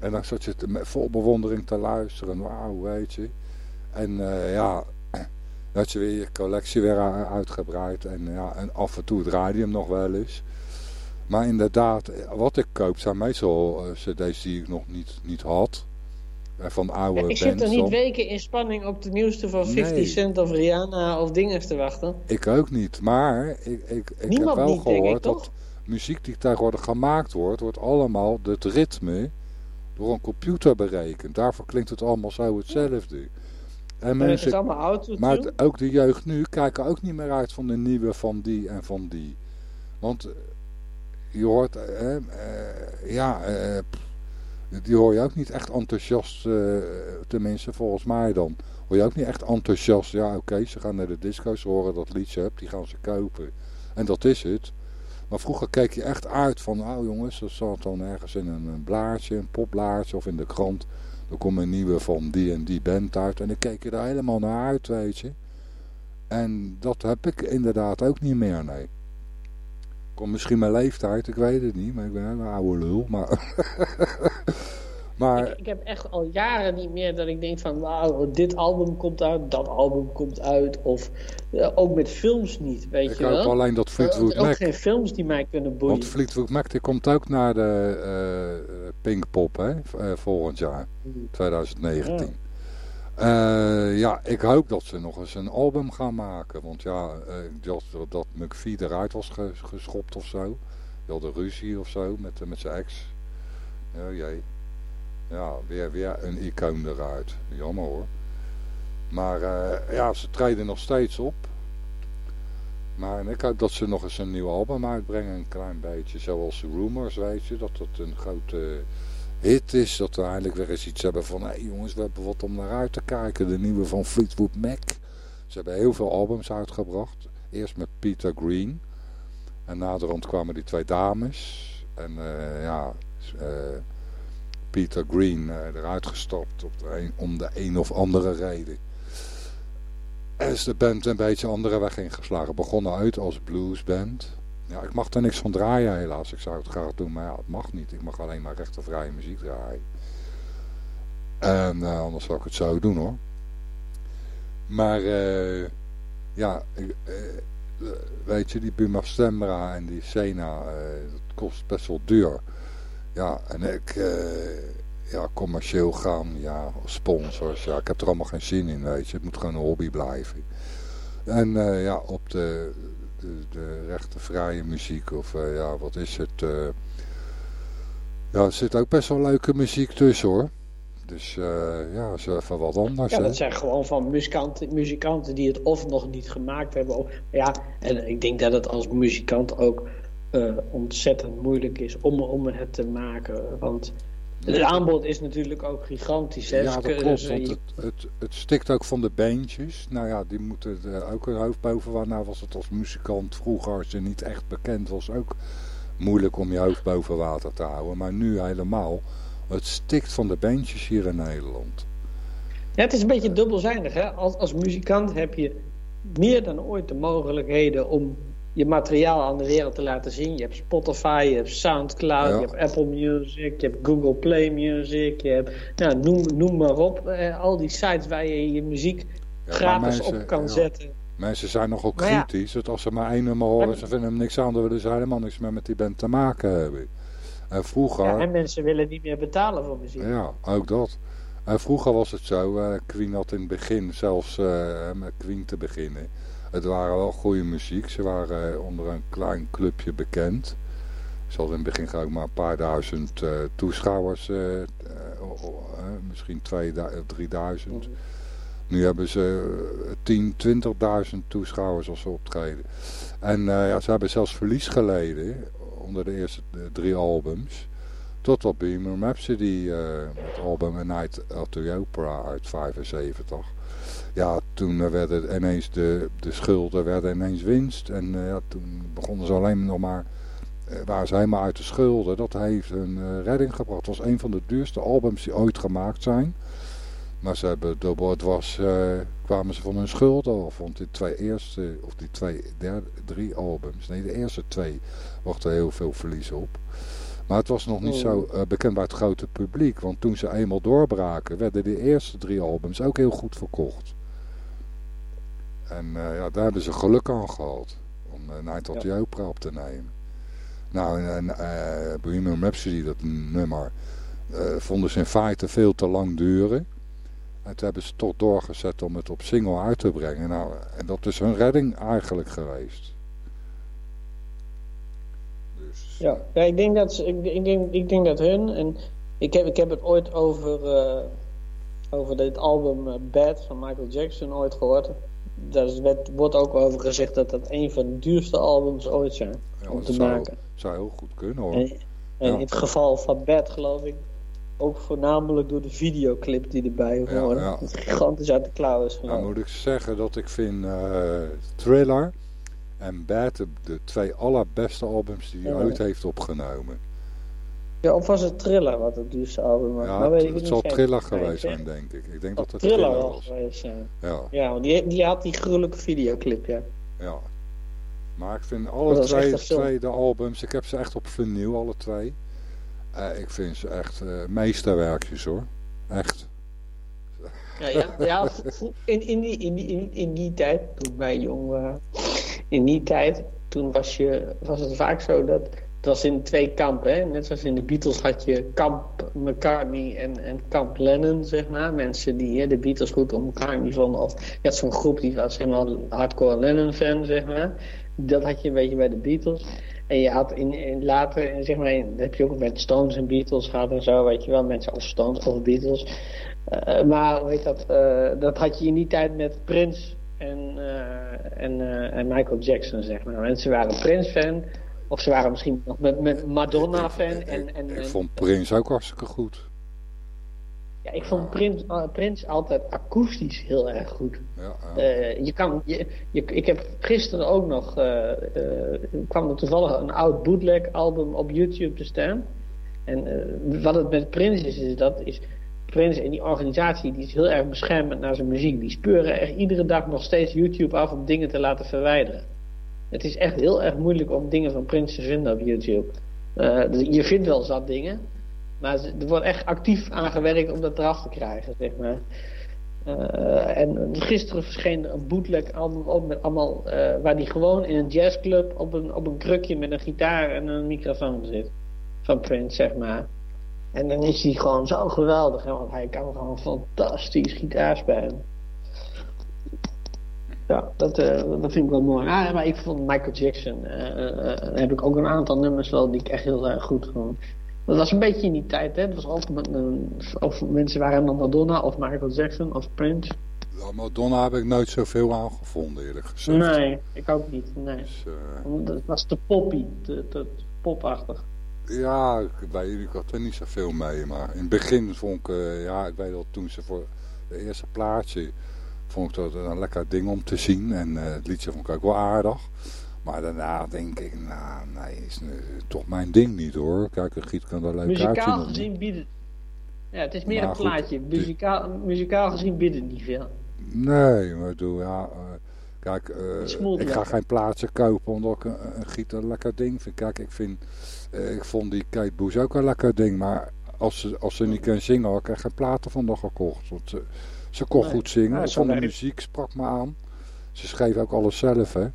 en dan zat je te- met vol bewondering te luisteren. Wauw, weet je. En ja, had je weer je collectie weer uitgebreid. En, ja, en af en toe je hem nog wel eens. Maar inderdaad, wat ik koop zijn meestal eh, cd's die ik nog niet, niet had. Van oude ik zit er niet weken in spanning op de nieuwste van 50 Nee. Cent of Rihanna of dinges te wachten. Ik ook niet. Maar ik, ik, ik heb wel niet, denk ik, gehoord dat muziek die tegenwoordig gemaakt wordt, wordt allemaal het ritme door een computer berekend. Daarvoor klinkt het allemaal zo hetzelfde. En het allemaal auto maar het- ook de jeugd nu kijken ook niet meer uit van de nieuwe van die en van die. Want eh, je hoort, eh, eh, ja, eh, die hoor je ook niet echt enthousiast, eh, tenminste volgens mij dan. Hoor je ook niet echt enthousiast, ja oké, ze gaan naar de disco, ze horen dat liedje heb, die gaan ze kopen. En dat is het. Maar vroeger keek je echt uit van, nou jongens, dat zat dan ergens in een, een blaadje, een popblaadje of in de krant. Er komt een nieuwe van die en die band uit. En dan keek daar helemaal naar uit, weet je. En dat heb ik inderdaad ook niet meer, nee. Komt misschien mijn leeftijd, ik weet het niet. Maar ik ben een oude lul. Maar, maar Ik, ik heb echt al jaren niet meer dat ik denk van dit album komt uit, dat album komt uit. Of eh, ook met films niet, weet ik je wel. alleen dat Fleetwood Eh, ook Mac... geen films die mij kunnen boeien. Want Fleetwood Mac die komt ook naar de eh Pinkpop hè, volgend jaar, 2019. Eh, ja, ik hoop dat ze nog eens een album gaan maken. Want ja, eh, dat, dat McVie eruit was ge- geschopt of zo. Die had een ruzie of zo met, met zijn ex. Ja, jee. Ja, weer, weer een icoon eruit. Jammer hoor. Maar eh, ja, ze treden nog steeds op. Maar ik hoop dat ze nog eens een nieuw album uitbrengen. Een klein beetje zoals Rumors, weet je. Dat het een grote hit is. Dat we eindelijk weer eens iets hebben van... Hé hey jongens, we hebben wat om naar uit te kijken. De nieuwe van Fleetwood Mac. Ze hebben heel veel albums uitgebracht. Eerst met Peter Green. En naderhand kwamen die twee dames. En eh, ja... eh, Peter Green eh, eruit gestapt op de om de een of andere reden. En is de band een beetje andere weg ingeslagen. Begonnen uit als bluesband. Ja, ik mag er niks van draaien helaas. Ik zou het graag doen, maar het mag niet. Ik mag alleen maar rechtervrije muziek draaien. En eh, anders zou ik het zo doen hoor. Maar eh, ja, weet je, die Buma Stemra en die Sena, dat kost best wel duur. Ja, en ik, eh, ja, commercieel gaan, ja, sponsors, ja, ik heb er allemaal geen zin in, weet je. Het moet gewoon een hobby blijven. En eh, ja, op de, de, de rechtenvrije muziek, of eh, ja, wat is het? ja, er zit ook best wel leuke muziek tussen hoor. Dus ja, is even wat anders. Ja, hè. dat zijn gewoon van muzikanten, muzikanten die het of nog niet gemaakt hebben. Of, ja, en ik denk dat het als muzikant ook eh, ontzettend moeilijk is om, om het te maken. Want het aanbod is natuurlijk ook gigantisch. Hè? Ja, Ze dat klopt, want het, het, het stikt ook van de bandjes. Nou ja, die moeten er ook een hoofd boven waar. Nou was het als muzikant vroeger, als je niet echt bekend was, ook moeilijk om je hoofd boven water te houden. Maar nu helemaal. Het stikt van de bandjes hier in Nederland. Ja, het is een beetje dubbelzijdig. Hè? Als, als muzikant heb je meer dan ooit de mogelijkheden om je materiaal aan de wereld te laten zien. Je hebt Spotify, je hebt Soundcloud, Ja. je hebt Apple Music, je hebt Google Play Music, je hebt, nou, noem, noem maar op. Eh, al die sites waar je je muziek gratis mensen- op kan ja. zetten. Mensen zijn nogal Maar ja. kritisch. Dat als ze maar één nummer horen, Maar- ze vinden hem niks aan, dan willen ze helemaal niks meer met die band te maken hebben. En vroeger... Ja, en mensen willen niet meer betalen voor muziek. Ja, ook dat. En vroeger was het zo, eh, Queen had in het begin, zelfs eh, met Queen te beginnen, het waren wel goede muziek. Ze waren eh, onder een klein clubje bekend. Ze hadden in het begin gewoon maar een paar duizend eh, toeschouwers, eh, misschien 2000, 3000. Nu hebben ze eh, 10, 20.000 toeschouwers als ze optreden. En ja, ze hebben zelfs verlies geleden onder de eerste drie albums. Tot op Beamer Rhapsody, eh het album A Night at the Opera uit 75. Ja, toen werden ineens de, de schulden werden ineens winst. En eh, ja, toen begonnen ze alleen nog maar, eh, waren ze helemaal uit de schulden. Dat heeft een eh, redding gebracht. Het was een van de duurste albums die ooit gemaakt zijn. Maar ze hebben, het was, kwamen ze van hun schuld af. Want die twee eerste, of die twee, derde, drie albums. Nee, de eerste twee wacht er heel veel verlies op. Maar het was nog niet zo eh, bekend bij het grote publiek. Want toen ze eenmaal doorbraken, werden de eerste drie albums ook heel goed verkocht. En eh, ja, daar hebben ze geluk aan gehad. Om uh, Night at the Opera op te nemen. Nou, en eh Bohemian Rhapsody, dat nummer, eh, vonden ze in feite veel te lang duren. En toen hebben ze toch doorgezet om het op single uit te brengen. Nou, en dat is hun redding eigenlijk geweest. Dus, Ja, ja ik, denk dat, ze- ik, ik, denk, ik denk dat hun, en ik heb, ik heb het ooit over, eh, over dit album eh, Bad van Michael Jackson ooit gehoord. Daar werd, wordt ook over gezegd dat dat een van de duurste albums ooit zijn ja, om te zou, maken. zou heel goed kunnen hoor. En, en Ja. in het geval van Bad geloof ik ook voornamelijk door de videoclip die erbij hoort. ja. Gigantisch uit de klauwen is Nou moet ik zeggen dat ik vind eh, Thriller en Bad de, de twee allerbeste albums die hij ooit heeft opgenomen. Ja, of was het Thriller wat het duurste album was? Ja, nou, weet het, ik het niet zal. Thriller geweest zijn denk ik. Ik denk dat dat het Thriller was. geweest. Ja, Ja, want die, die had die gruwelijke videoclip, ja. ja. Maar ik vind alle twee, de albums, ik heb ze echt op vinyl alle twee. Eh, ik vind ze echt eh, meesterwerkjes hoor. Echt. Ja, ja, ja in, in, die, in, die, in, die tijd, toen wij jong waren, in die tijd, toen was, je, was het vaak zo dat was in twee kampen. Hè? Net zoals in de Beatles had je kamp McCartney en, en kamp Lennon, zeg maar. Mensen die hè, de Beatles goed om McCartney vonden. Of je had zo'n groep die was helemaal hardcore Lennon-fan, zeg maar. Dat had je een beetje bij de Beatles. En je had in, later, zeg maar, dat heb je ook met Stones en Beatles gehad en zo, weet je wel. Mensen als Stones of Beatles. Eh, maar heet dat? eh, dat had je in die tijd met Prince en, eh, en, en Michael Jackson, zeg maar. Mensen waren Prince-fan, of ze waren misschien nog met, met Madonna-fan. Ik, En, ik, en, ik en- vond Prince ook hartstikke goed. ja, ik vond Prince, eh, Prince altijd akoestisch heel erg goed. Ja, ja. Eh, je kan, je, je, ik heb gisteren ook nog, eh, kwam er toevallig een oud bootleg album op YouTube te staan. En wat het met Prince is, is dat is Prince en die organisatie die is heel erg beschermend naar zijn muziek. Die speuren echt iedere dag nog steeds YouTube af om dingen te laten verwijderen. Het is echt heel erg moeilijk om dingen van Prince te vinden op YouTube. Eh, dus je vindt wel zat dingen, maar er wordt echt actief aan gewerkt om dat eraf te krijgen, zeg maar. Eh, en gisteren verscheen er een bootleg album ook met allemaal, eh, waar die gewoon in een jazzclub op een, op een krukje met een gitaar en een microfoon zit. Van Prince, zeg maar. En dan is hij gewoon zo geweldig, hè, want hij kan gewoon fantastisch gitaar spelen. Ja, dat, eh, dat vind ik wel mooi. Ah, maar ik vond Michael Jackson, eh, eh, heb ik ook een aantal nummers wel die ik echt heel erg goed vond. Dat was een beetje in die tijd, hè. Het was een, of mensen waren dan Madonna of Michael Jackson of Prince. Ja, Madonna heb ik nooit zoveel aan gevonden eerlijk gezegd. Nee, ik ook niet. Nee. Dus, Het was te poppy, te, te popachtig. Ja, ik, weet, ik had er niet zoveel mee, maar in het begin vond ik, ja, ik weet wel, toen ze voor de eerste plaatje, vond ik dat een lekker ding om te zien. En eh, het liedje vond ik ook wel aardig. Maar daarna denk ik, nou, nee, is eh, toch mijn ding niet hoor. Kijk, een giet kan er leuk uitzien. Muzikaal of niet. gezien biedt het... Ja, het is meer Maar een goed, plaatje. Muzikaal, muzikaal gezien biedt het niet veel. Nee, maar doe, ja, eh, kijk, eh, ik ga geen plaatje kopen omdat ik een, een giet een lekker ding vind. Kijk, ik vind, ik vond die Kate Bush ook een lekker ding, maar als ze, als ze niet kan zingen, had ik er geen platen van nog gekocht. Want ze, ze kon Nee. goed zingen, zo vond de muziek sprak me aan. Ze schreef ook alles zelf, hè.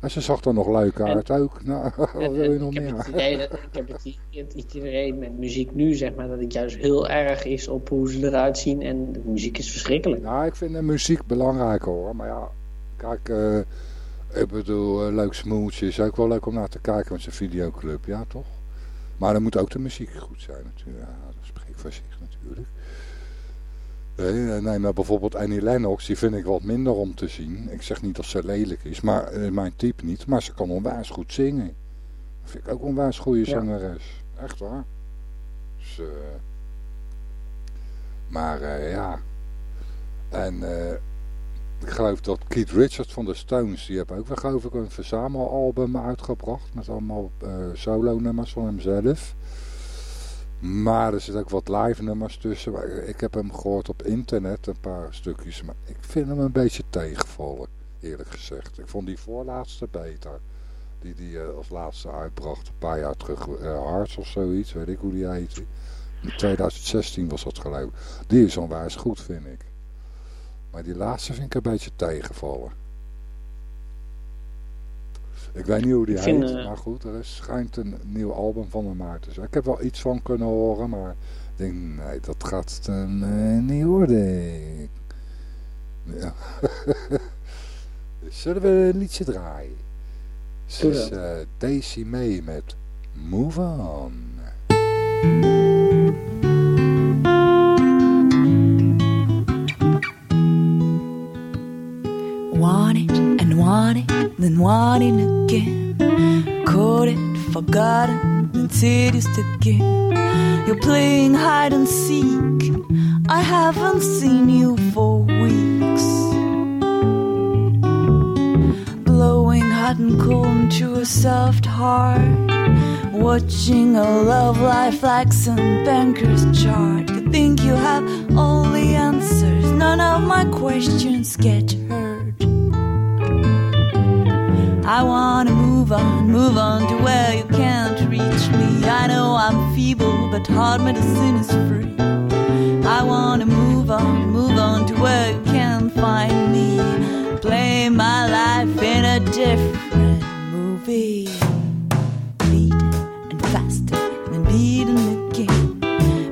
En ze zag er nog leuk uit ook. Nou, wat wil je nog ik heb meer? het idee, dat, ik heb het, het idee met muziek nu, zeg maar, dat het juist heel erg is op hoe ze eruit zien. En de muziek is verschrikkelijk. Ja, ik vind de muziek belangrijker hoor. Maar ja, kijk, eh, ik bedoel, eh, leuk smoeltje is ook wel leuk om naar te kijken met zijn videoclub, ja toch? Maar dan moet ook de muziek goed zijn natuurlijk. Ja, dat spreekt voor zich natuurlijk. Nee, nee, maar bijvoorbeeld Annie Lennox, die vind ik wat minder om te zien. Ik zeg niet dat ze lelijk is, maar eh, mijn type niet. Maar ze kan onwijs goed zingen. Dat vind ik ook onwijs goede Ja. zangeres. Echt waar. Dus, eh, maar eh, ja. En ik geloof dat Keith Richards van de Stones, die heeft ook weer geloof ik een verzamelalbum uitgebracht. Met allemaal solo nummers van hemzelf. Maar er zitten ook wat live nummers tussen. Ik heb hem gehoord op internet, een paar stukjes. Maar ik vind hem een beetje tegenvallen, eerlijk gezegd. Ik vond die voorlaatste beter. Die die eh, als laatste uitbracht, een paar jaar terug. eh Hearts of zoiets, weet ik hoe die heette. In 2016 was dat geloof ik. Die is onwijs goed, vind ik. Maar die laatste vind ik een beetje tegenvallen. Ik weet niet hoe die vind, heet, eh, maar goed, er is, schijnt een nieuw album van hem uit te zijn. Ik heb wel iets van kunnen horen, maar ik denk, nee, dat gaat het eh, niet worden. Ja. Zullen we een liedje draaien? Ze is eh, Daisy May met Move On. Want it and want it, then wanting again. Caught it, forgotten, then seduced again. You're playing hide and seek. I haven't seen you for weeks. Blowing hot and cold into a soft heart. Watching a love life like some banker's chart. You think you have all the answers, none of my questions get heard. I wanna move on, move on to where you can't reach me. I know I'm feeble, but hard medicine is free. I wanna move on, move on to where you can't find me. Play my life in a different movie. Beating and faster and beating again.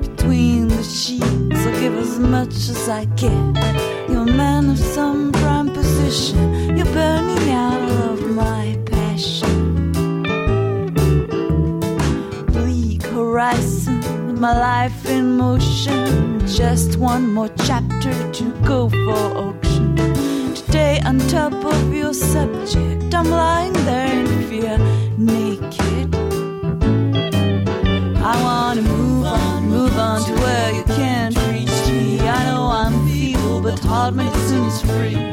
Between the sheets, I'll give as much as I can. My life in motion. Just one more chapter to go for auction. Today, on top of your subject, I'm lying there in fear, naked. I wanna move on, move on to where you can't reach me. I know I'm feeble, but hard medicine is free.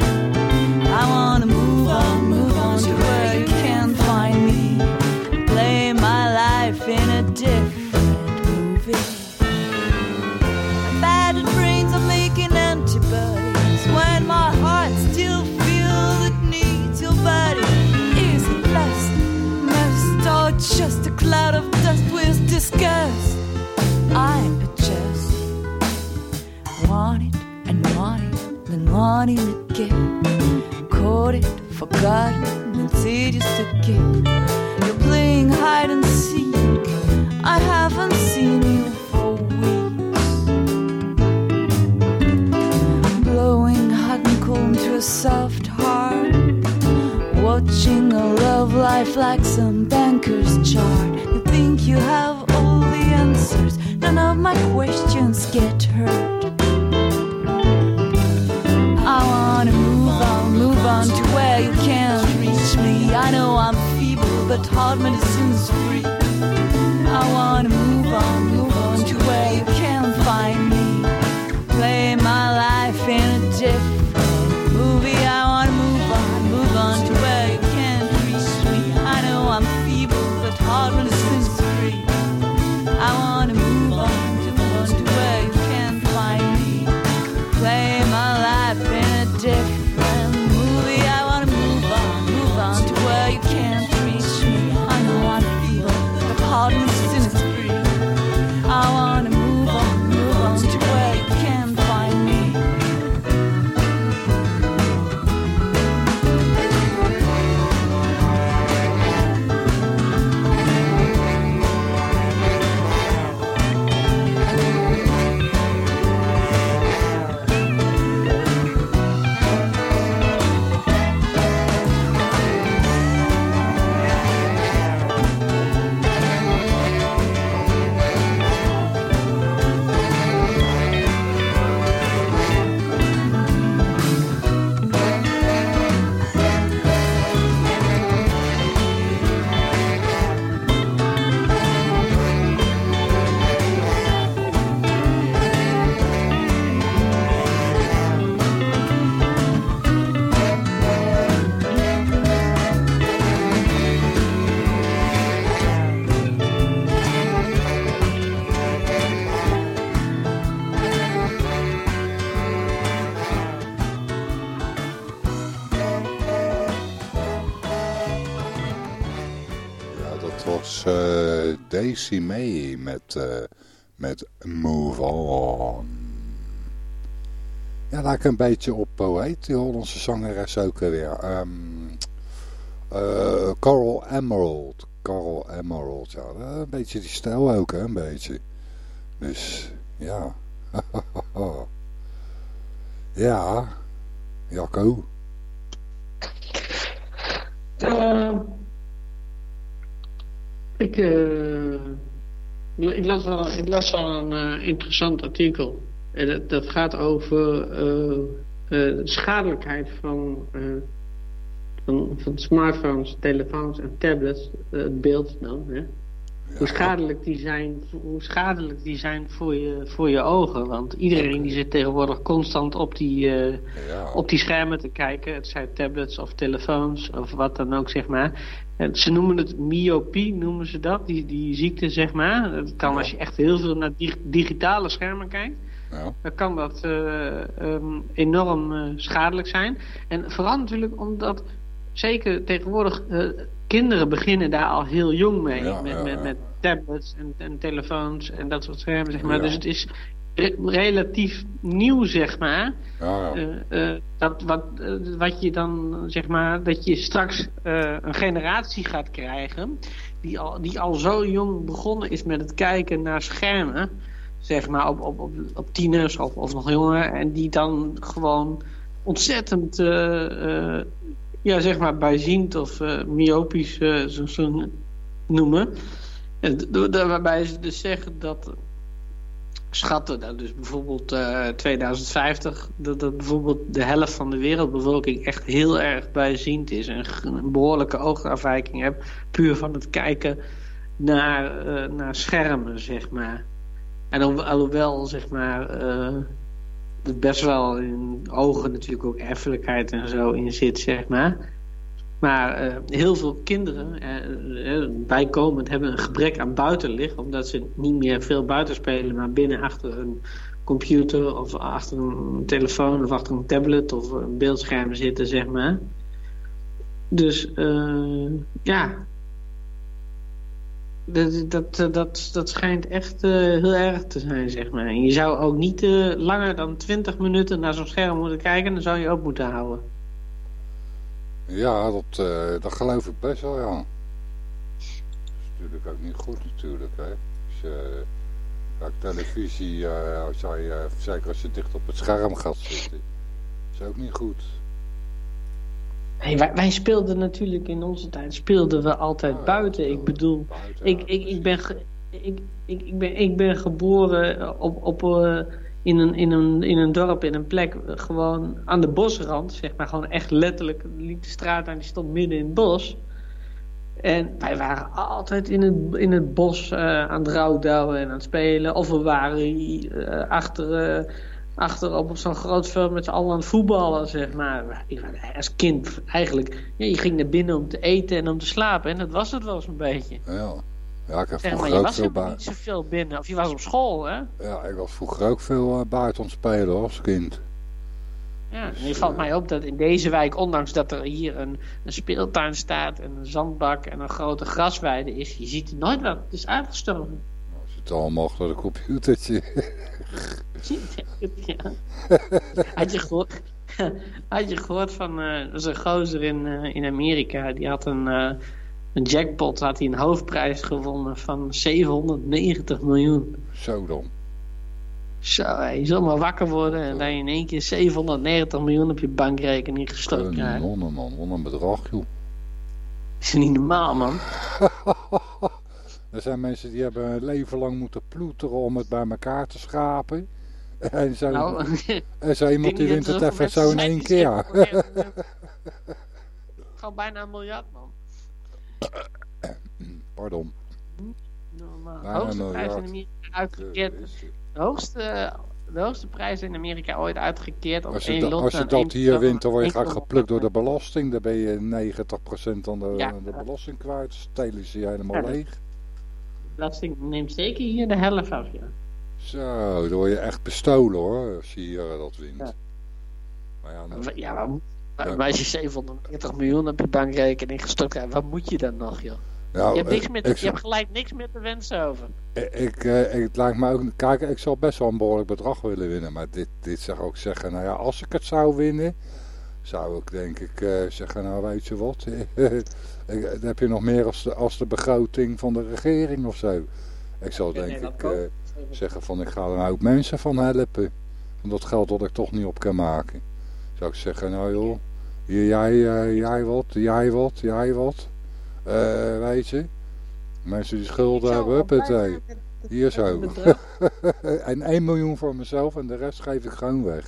Then wanting again. Caught it, forgotten, and seduced again. You're playing hide and seek. I haven't seen you for weeks. Blowing hot and cold to a soft heart. Watching a love life like some banker's chart. You think you have all the answers, none of my questions but hard medicine's free. I wanna May met, eh, met Move On. Ja, lijkt een beetje op, hoe heet die Hollandse zangeres ook weer? Ehm eh, Coral Emerald. Coral Emerald, ja. eh, Een beetje die stijl ook, hè, een beetje. Dus, ja. ja, Jacco. Eh, ik, eh, ik, las wel, ik las wel een eh, interessant artikel. En dat, gaat over eh, de schadelijkheid van, van, van smartphones, telefoons en tablets. Het beeld dan. Hè? Hoe, schadelijk die zijn, hoe schadelijk die zijn voor je, voor je ogen. Want iedereen die zit tegenwoordig constant op die, eh, op die schermen te kijken. Het zijn tablets of telefoons of wat dan ook, zeg maar. En ze noemen het myopie, noemen ze dat, die, die ziekte, zeg maar. Dat kan als je echt heel veel naar dig- digitale schermen kijkt. ja, Dan kan dat eh, ehm, enorm eh, schadelijk zijn. En vooral natuurlijk omdat, zeker tegenwoordig, eh, kinderen beginnen daar al heel jong mee. Ja, met, ja, met, met tablets en, en telefoons en dat soort schermen, zeg maar. Dus het is re- relatief nieuw, zeg maar. Eh, eh, dat wat, wat je dan, zeg maar, dat je straks een generatie gaat krijgen die al, die al zo jong begonnen is met het kijken naar schermen, zeg maar, op, op, op, op tieners of, of nog jonger, en die dan gewoon ontzettend, ja, zeg maar, bijziend of eh, myopisch, eh, zo, zo noemen. En waarbij ze dus zeggen dat schatten dat dus bijvoorbeeld eh 2050 dat, dat bijvoorbeeld de helft van de wereldbevolking echt heel erg bijziend is en een behoorlijke oogafwijking hebt puur van het kijken naar, eh, naar schermen zeg maar en al- alhoewel zeg maar eh, best wel in ogen natuurlijk ook erfelijkheid en zo in zit zeg maar maar eh, heel veel kinderen, eh, bijkomend, hebben een gebrek aan buitenlicht. Omdat ze niet meer veel buiten spelen, maar binnen achter een computer of achter een telefoon of achter een tablet of een beeldscherm zitten, zeg maar. Dus ja, dat, dat, dat, dat schijnt echt eh, heel erg te zijn, zeg maar. En je zou ook niet eh, langer dan 20 minuten naar zo'n scherm moeten kijken, dan zou je ook moeten houden. Ja, dat, eh, dat geloof ik best wel, ja. Dat is natuurlijk ook niet goed natuurlijk, hè. Als je, televisie, als jij, zeker als je dicht op het scherm gaat zitten, is ook niet goed. Hey, wij, wij speelden natuurlijk in onze tijd speelden we altijd Oh, buiten. Ik bedoel, buiten, ik, ik, ik, ben, ik, ik, ik, ben, ik ben geboren op, op, eh, in, een, in, een, in een dorp, in een plek, eh, gewoon aan de bosrand, zeg maar. Gewoon echt letterlijk, liep de straat aan, die stond midden in het bos. En wij waren altijd in het, in het bos eh, aan het rouwdouwen en aan het spelen. Of we waren achter, eh, achter op zo'n groot veld met z'n allen aan het voetballen, zeg maar. Ik, als kind eigenlijk, ja, je ging naar binnen om te eten en om te slapen. En dat was het wel zo'n beetje. Ja. ja, ik heb Zeg maar, vroeger je ook was veel niet zoveel binnen. Of je was op school, hè? Ja, ik was vroeger ook veel eh, buiten aan spelen als kind. Ja, en het valt mij op dat in deze wijk, ondanks dat er hier een, een speeltuin staat en een zandbak en een grote grasweide is, je ziet er nooit wat. Het is uitgestorven. Het allemaal achter de computertje. ja. had, je gehoord, had je gehoord van eh zo'n gozer in, eh, in Amerika, die had een, eh, een jackpot, had hij een hoofdprijs gewonnen van 790 miljoen. Zo dan. Zo, hé, je zal maar wakker worden en dat je in één keer 790 miljoen op je bankrekening gestort krijgt. Kanon, man. Wat een bedrag, joh. is niet normaal, man. Er zijn mensen die hebben een leven lang moeten ploeteren om het bij elkaar te schapen. En zo, Nou, en zo iemand die wint het even zo in één keer. Gewoon bijna een miljard, man. Pardon. Normaal. Bijna hoogste prijs in. Amerika uitgekeerd. De hoogste, de hoogste prijs in Amerika ooit uitgekeerd op Als je, één da- lot. als je dat hier wint, dan word je graag 1,8 geplukt door de belasting. Dan ben je 90% aan de, Ja. de belasting kwijt. Stelen ze je helemaal Ja, leeg. Belasting neemt zeker hier de helft af, ja. Zo, dan word je echt bestolen hoor, als je hier eh, dat wint. Ja. Maar ja, nou, Ja, maar, Ja. maar als je 740 miljoen op je bankrekening gestort krijgt, wat moet je dan nog, joh? Nou, je, hebt niks eh, meer ik, te- je hebt gelijk niks meer te wensen over. ik, ik, eh, ik- het lijkt me ook, kijk, ik zou best wel een behoorlijk bedrag willen winnen, maar dit, dit zou ook zeggen, nou ja, als ik het zou winnen, zou ik denk ik zeggen, nou weet je wat, ik, dan heb je nog meer als de, als de begroting van de regering of zo. Ik zou denk dat ik eh, zeggen van, ik ga er nou ook mensen van helpen, van dat geld dat ik toch niet op kan maken. Zou ik zeggen, nou joh, hier jij, eh, jij wat, jij wat, jij wat, Eh, weet je. Mensen die schulden hebben, huppatee. Hier zo. en 1 miljoen voor mezelf en de rest geef ik gewoon weg.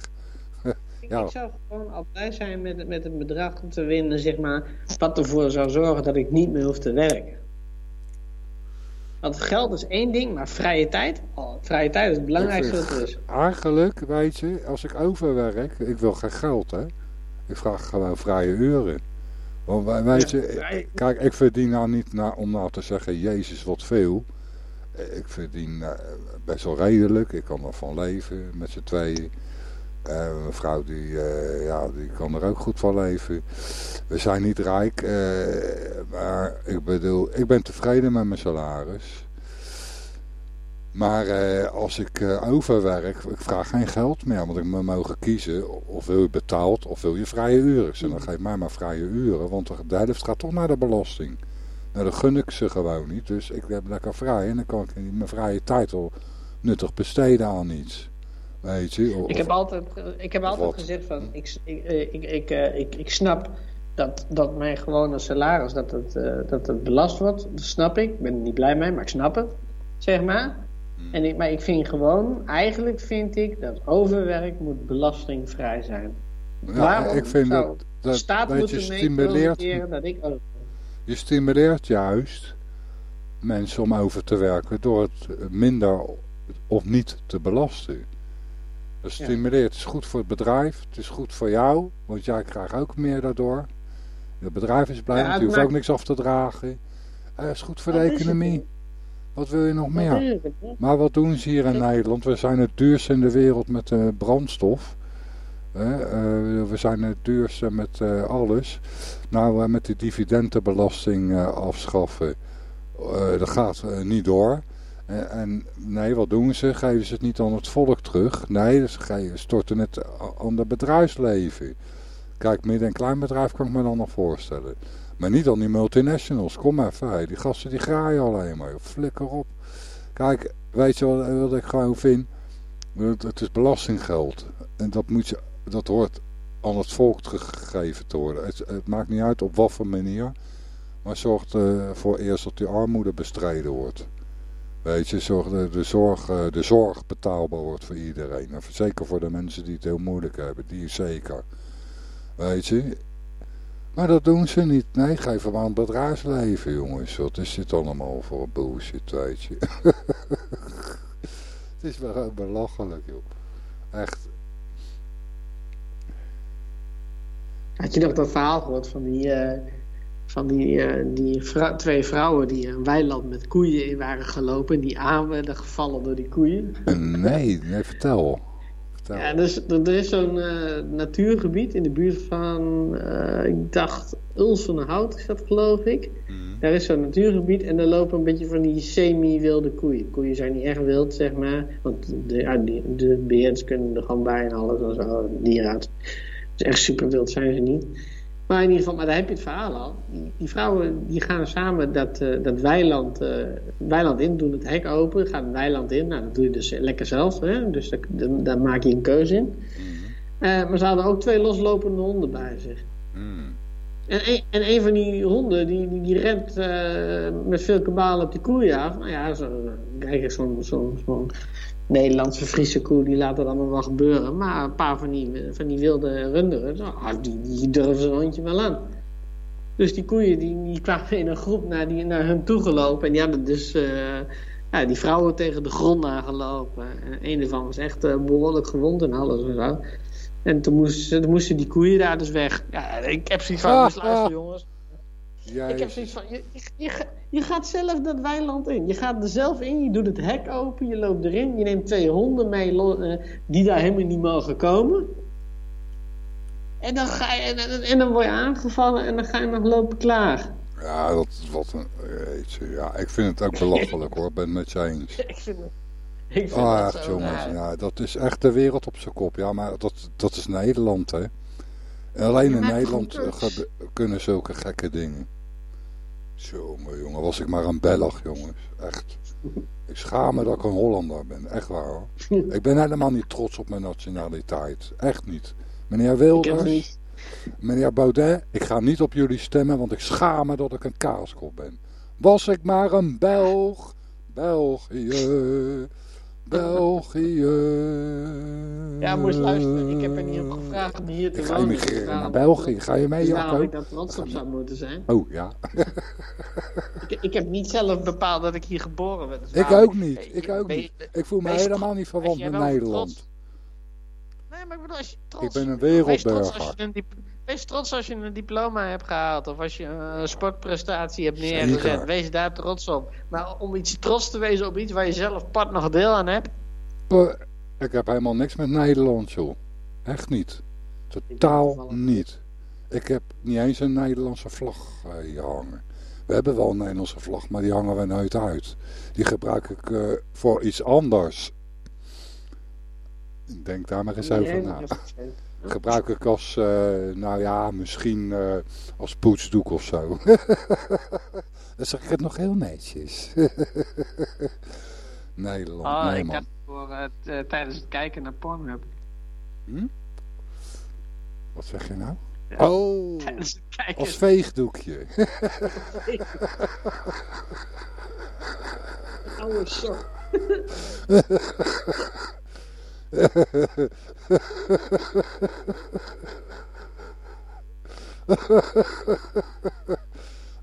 Ik zou gewoon al blij zijn met, met een bedrag te winnen, zeg maar, wat ervoor zou zorgen dat ik niet meer hoef te werken. Want geld is één ding, maar vrije tijd, oh, vrije tijd is het belangrijkste wat er is. Eigenlijk, weet je, als ik overwerk, ik wil geen geld hè. Ik vraag gewoon vrije uren. Want weet je, kijk, ik verdien nou niet na, om nou te zeggen, Jezus wat veel. Ik verdien eh, best wel redelijk, ik kan er van leven met z'n tweeën. Eh, mijn vrouw die, eh, ja, die kan er ook goed van leven. We zijn niet rijk, eh, maar ik bedoel, ik ben tevreden met mijn salaris. Maar eh, als ik overwerk, ik vraag geen geld meer, want ik moet mogen kiezen of wil je betaald of wil je vrije uren. Zeg, dan geef mij maar vrije uren, want de- de helft gaat toch naar de belasting. Nou, dat gun ik ze gewoon niet, dus ik heb lekker vrij en dan kan ik mijn vrije tijd al nuttig besteden aan iets. Weet je? Of- Ik heb altijd, ik heb altijd wat? gezegd van, ik, ik, eh, ik, ik, eh, ik, ik snap dat, dat mijn gewone salaris, dat het, eh, dat het belast wordt. Dat snap ik. Ik ben er niet blij mee, maar ik snap het. Zeg maar. Hmm. En ik, maar ik vind gewoon, eigenlijk vind ik dat overwerk moet belastingvrij zijn. ja, waarom ik vind dat, dat, staat dat moet je stimuleert, dat ik over. je stimuleert juist mensen om over te werken door het minder of niet te belasten. Dat stimuleert. Het is goed voor het bedrijf, het is goed voor jou, want jij krijgt ook meer daardoor. Het bedrijf is blij, want je hoeft ook niks af te dragen. Eh, Het is goed voor de economie. Wat wil je nog meer? Maar wat doen ze hier in Nederland? We zijn het duurste in de wereld met eh, brandstof. Eh, we zijn het duurste met eh, alles. Nou, eh, met die dividendenbelasting eh, afschaffen, eh, dat gaat eh, niet door. En, nee, wat doen ze? Geven ze het niet aan het volk terug? Nee, ze storten het aan het bedrijfsleven. Kijk, midden- en kleinbedrijf kan ik me dan nog voorstellen. Maar niet aan die multinationals. Kom even, hey, die gasten die graaien alleen maar. Flikker op. Kijk, weet je wat, wat ik gewoon vind? Het, is belastinggeld. En dat, moet je, dat hoort aan het volk teruggegeven te worden. Het, het maakt niet uit op wat voor manier. Maar zorg ervoor eerst dat die armoede bestreden wordt. Weet je, zorg dat de zorg, eh, de zorg betaalbaar wordt voor iedereen. En zeker voor de mensen die het heel moeilijk hebben. Die zeker. Weet je. Maar dat doen ze niet. Nee, geef hem aan het bedrijfsleven, jongens. Wat is dit allemaal voor bullshit, weet je. het is wel belachelijk, joh. Echt. Had je nog dat verhaal gehoord van die, eh, van die, eh, die vrou- twee vrouwen die een weiland met koeien in waren gelopen. Die aan werden gevallen door die koeien. Nee, nee, vertel. vertel. Ja, dus er is zo'n eh, natuurgebied in de buurt van, eh, ik dacht, Ulsenhout is dat geloof ik. Mhm. Daar is zo'n natuurgebied en daar lopen een beetje van die semi-wilde koeien. Koeien zijn niet echt wild, zeg maar. Want de, ja, de beheerders kunnen er gewoon bij en alles en zo. Dierenarts. Dus echt super wild zijn ze niet. Maar in ieder geval, maar daar heb je het verhaal al. Die, die vrouwen die gaan samen dat, eh, dat weiland, eh, weiland in, doen het hek open, gaan het weiland in. Nou, dat doe je dus lekker zelf, hè? dus daar, maak je een keuze in. Eh, maar ze hadden ook twee loslopende honden bij zich. Mm. En een, en een van die honden, die, die, die rent met veel kabalen op die koeien af. Nou ja, zo, kijk eens, zo'n zo'n zo'n Nederlandse Friese koe, die laat dat allemaal wel gebeuren. Maar een paar van die, van die wilde runderen, zo, ah, die, die durven zijn hondje wel aan. Dus die koeien, die, die kwamen in een groep naar, die, naar hun toe gelopen. En die hadden dus eh, ja, die vrouwen tegen de grond aangelopen. En een ervan was echt eh, behoorlijk gewond en alles en zo. En toen moesten, toen moesten die koeien daar dus weg. Ja, ik heb zoiets van, Ah, luisteren ah. jongens. Jij Ik heb zoiets van, je, je, je gaat zelf dat weiland in. Je gaat er zelf in, je doet het hek open, je loopt erin. Je neemt twee honden mee eh, die daar helemaal niet mogen komen. En dan, ga je, en, dan word je aangevallen en dan ga je nog lopen klagen. Ja, dat is wat een... Jeetje, ja, ik vind het ook belachelijk hoor, ben het met je eens. Ik vind het, ik vind Ah, echt jongens, raar. ja, dat is echt de wereld op zijn kop. Ja, maar dat, dat is Nederland, hè. En alleen in Nederland goed, eh, kunnen zulke gekke dingen. Jongen, jongen, was ik maar een Belg, jongens. Echt. Ik schaam me dat ik een Hollander ben, echt waar hoor. Ik ben helemaal niet trots op mijn nationaliteit. Echt niet. Meneer Wilders, niet. meneer Baudet, ik ga niet op jullie stemmen, want ik schaam me dat ik een kaaskop ben. Was ik maar een Belg, België, België. Ja, moest luisteren. Ik heb er niet op gevraagd om hier te Ik ga wonen. emigreren naar waarom- België. Ga je mee, dus Jacco? ik daar trots op zou moeten zijn. Oh ja, Ik, ik heb niet zelf bepaald dat ik hier geboren ben. Dus ik ook niet. Ik ook niet. Ik voel me helemaal niet verwant met Nederland. trots- Nee, maar ik bedoel, als je trots... Ik ben een wereldburger. als je een wees trots als je een diploma hebt gehaald. Of als je een sportprestatie hebt neergezet. Zeker. Wees daar trots op. Maar om iets trots te wezen op iets waar je zelf part nog deel aan hebt. Ik heb helemaal niks met Nederland, joh. Echt niet. Totaal niet. Ik heb niet eens een Nederlandse vlag eh, hier hangen. We hebben wel een Nederlandse vlag, maar die hangen we nooit uit. Die gebruik ik eh, voor iets anders. Denk daar maar eens over na. Gebruik ik als, eh, nou ja, misschien eh, als poetsdoek of zo. Dan zeg ik het nog heel netjes. Nederland, Oh, nee ik man. dacht voor, eh, t- eh, tijdens het kijken naar Pornhub. Hm? Wat zeg je nou? Ja. Oh, Tijdens het kijken. als veegdoekje. oude sok.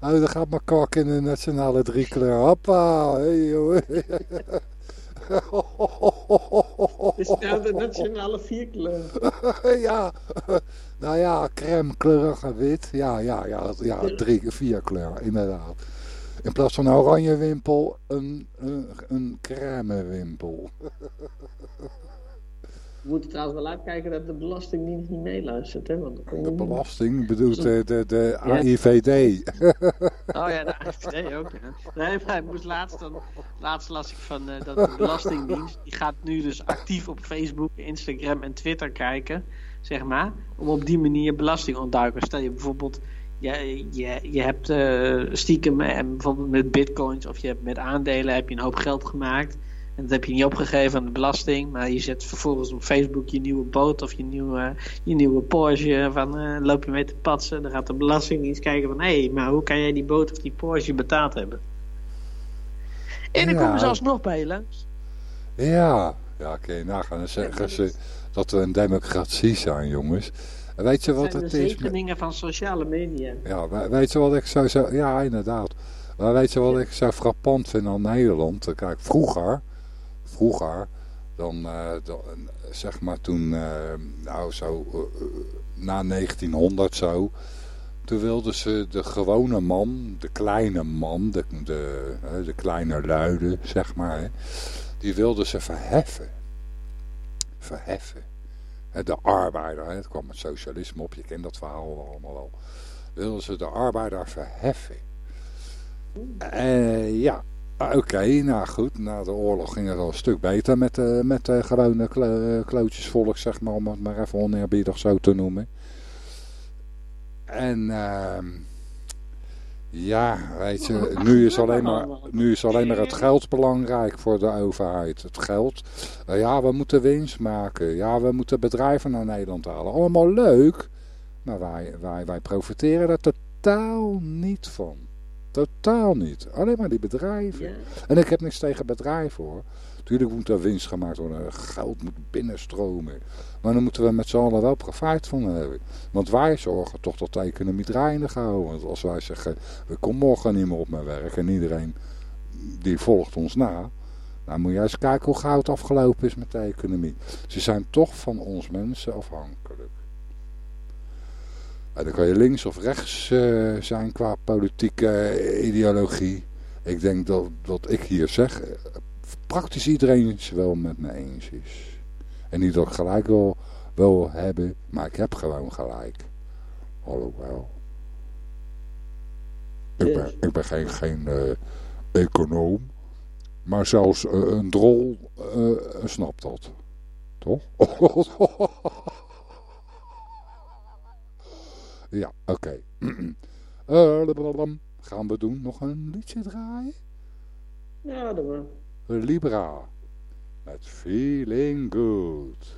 Oh, dan gaat mijn kak in de nationale driekleur. Hoppa, hey, jongen. Is nou de nationale vierkleur? ja, nou ja, crème kleurige wit. Ja, ja, ja, ja drie, vier kleur, inderdaad. In plaats van een oranje wimpel, een, een, een crème wimpel. We moeten trouwens wel uitkijken dat de Belastingdienst niet meeluistert, hè? Want De belasting bedoelt de, de, de AIVD. Oh ja, de AFD ook. Nee, maar ik moest laatst, dan, laatst las ik van eh, dat de Belastingdienst, die gaat nu dus actief op Facebook, Instagram en Twitter kijken, zeg maar, om op die manier belastingontduikers. Stel je bijvoorbeeld, je, je, je hebt eh, stiekem eh, bijvoorbeeld met bitcoins of je hebt met aandelen heb je een hoop geld gemaakt. En dat heb je niet opgegeven aan de belasting, maar je zet vervolgens op Facebook je nieuwe boot of je nieuwe, je nieuwe Porsche van eh, loop je mee te patsen. Dan gaat de Belastingdienst kijken van hé, hey, maar hoe kan jij die boot of die Porsche betaald hebben? En dan Ja. komen ze alsnog bij je langs. Ja, ja, kun je nagaan. Dan zeggen ze dat we een democratie zijn, jongens. En weet je wat zijn de het is? met- zegeningen van sociale media. Ja, we- weet je wat ik zo, zo... Ja, inderdaad. Maar weet je wat ik zo frappant vind aan Nederland? Kijk, vroeger... Vroeger... Dan, eh, dan, zeg maar toen... eh, nou, zo... eh, na 1900 zo... Toen wilden ze de gewone man, de kleine man, de, de, de kleine luiden, zeg maar, hè, die wilden ze verheffen. Verheffen. De arbeider, hè, het kwam met socialisme op, je kent dat verhaal allemaal wel. Wilden ze de arbeider verheffen. Eh, ja, Ah, oké, nou goed, na de oorlog ging het al een stuk beter met, eh, met de gewone klo klootjesvolk, zeg maar, om het maar even oneerbiedig zo te noemen. En ehm, ja, weet je, nu is, alleen maar, nu is alleen maar het geld belangrijk voor de overheid. Het geld. Nou ja, we moeten winst maken. Ja, we moeten bedrijven naar Nederland halen. Allemaal leuk. Maar wij, wij, wij profiteren er totaal niet van. Totaal niet. Alleen maar die bedrijven. Ja. En ik heb niks tegen bedrijven hoor. Tuurlijk moet er winst gemaakt worden. Geld moet binnenstromen. Maar dan moeten we met z'n allen wel profijt van hebben. Want wij zorgen toch dat de economie draaiende gehouden. Want als wij zeggen, we komen morgen niet meer op mijn werk. En iedereen die volgt ons na. Dan moet je eens kijken hoe gauw het afgelopen is met de economie. Ze zijn toch van ons mensen afhankelijk. En dan kan je links of rechts eh, zijn qua politieke ideologie. Ik denk dat wat ik hier zeg, praktisch iedereen het wel met me eens is. En niet dat ik gelijk wil, wil hebben, maar ik heb gewoon gelijk. Alhoewel. Ik ik, ben, ik ben geen, geen eh, econoom. Maar zelfs eh, een drol snapt dat. Toch? ja, oké. Eh, blablabla. gaan we doen nog een liedje draaien? Ja, dat wel. Libra. Met Feeling Good.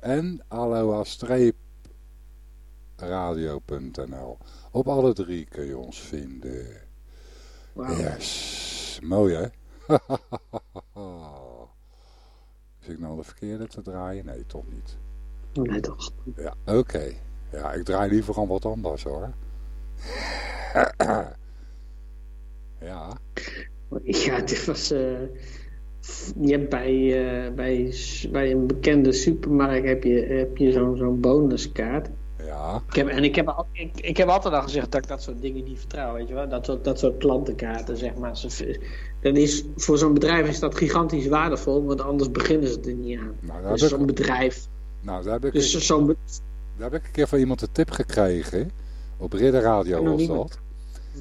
En aloha-radio.nl. Op alle drie kun je ons vinden. Yes, mooi hè? Is ik nou de verkeerde te draaien? Nee, toch niet. Nee, toch. Ja, oké. Ja, ik draai liever aan wat anders hoor. ja, Ja, dit was. Je hebt bij, eh, bij, bij een bekende supermarkt heb je, heb je zo'n zo'n bonuskaart. ja, Ik heb, en ik heb, al, ik, ik heb altijd al gezegd dat ik dat soort dingen niet vertrouw, weet je wel. Dat soort, dat soort klantenkaarten, zeg maar. Dat is, voor zo'n bedrijf is dat gigantisch waardevol, want anders beginnen ze er niet aan. nou, Dus zo'n bedrijf. nou daar, heb ik, Dus daar heb ik een keer van iemand een tip gekregen. Op Ridder Radio was dat.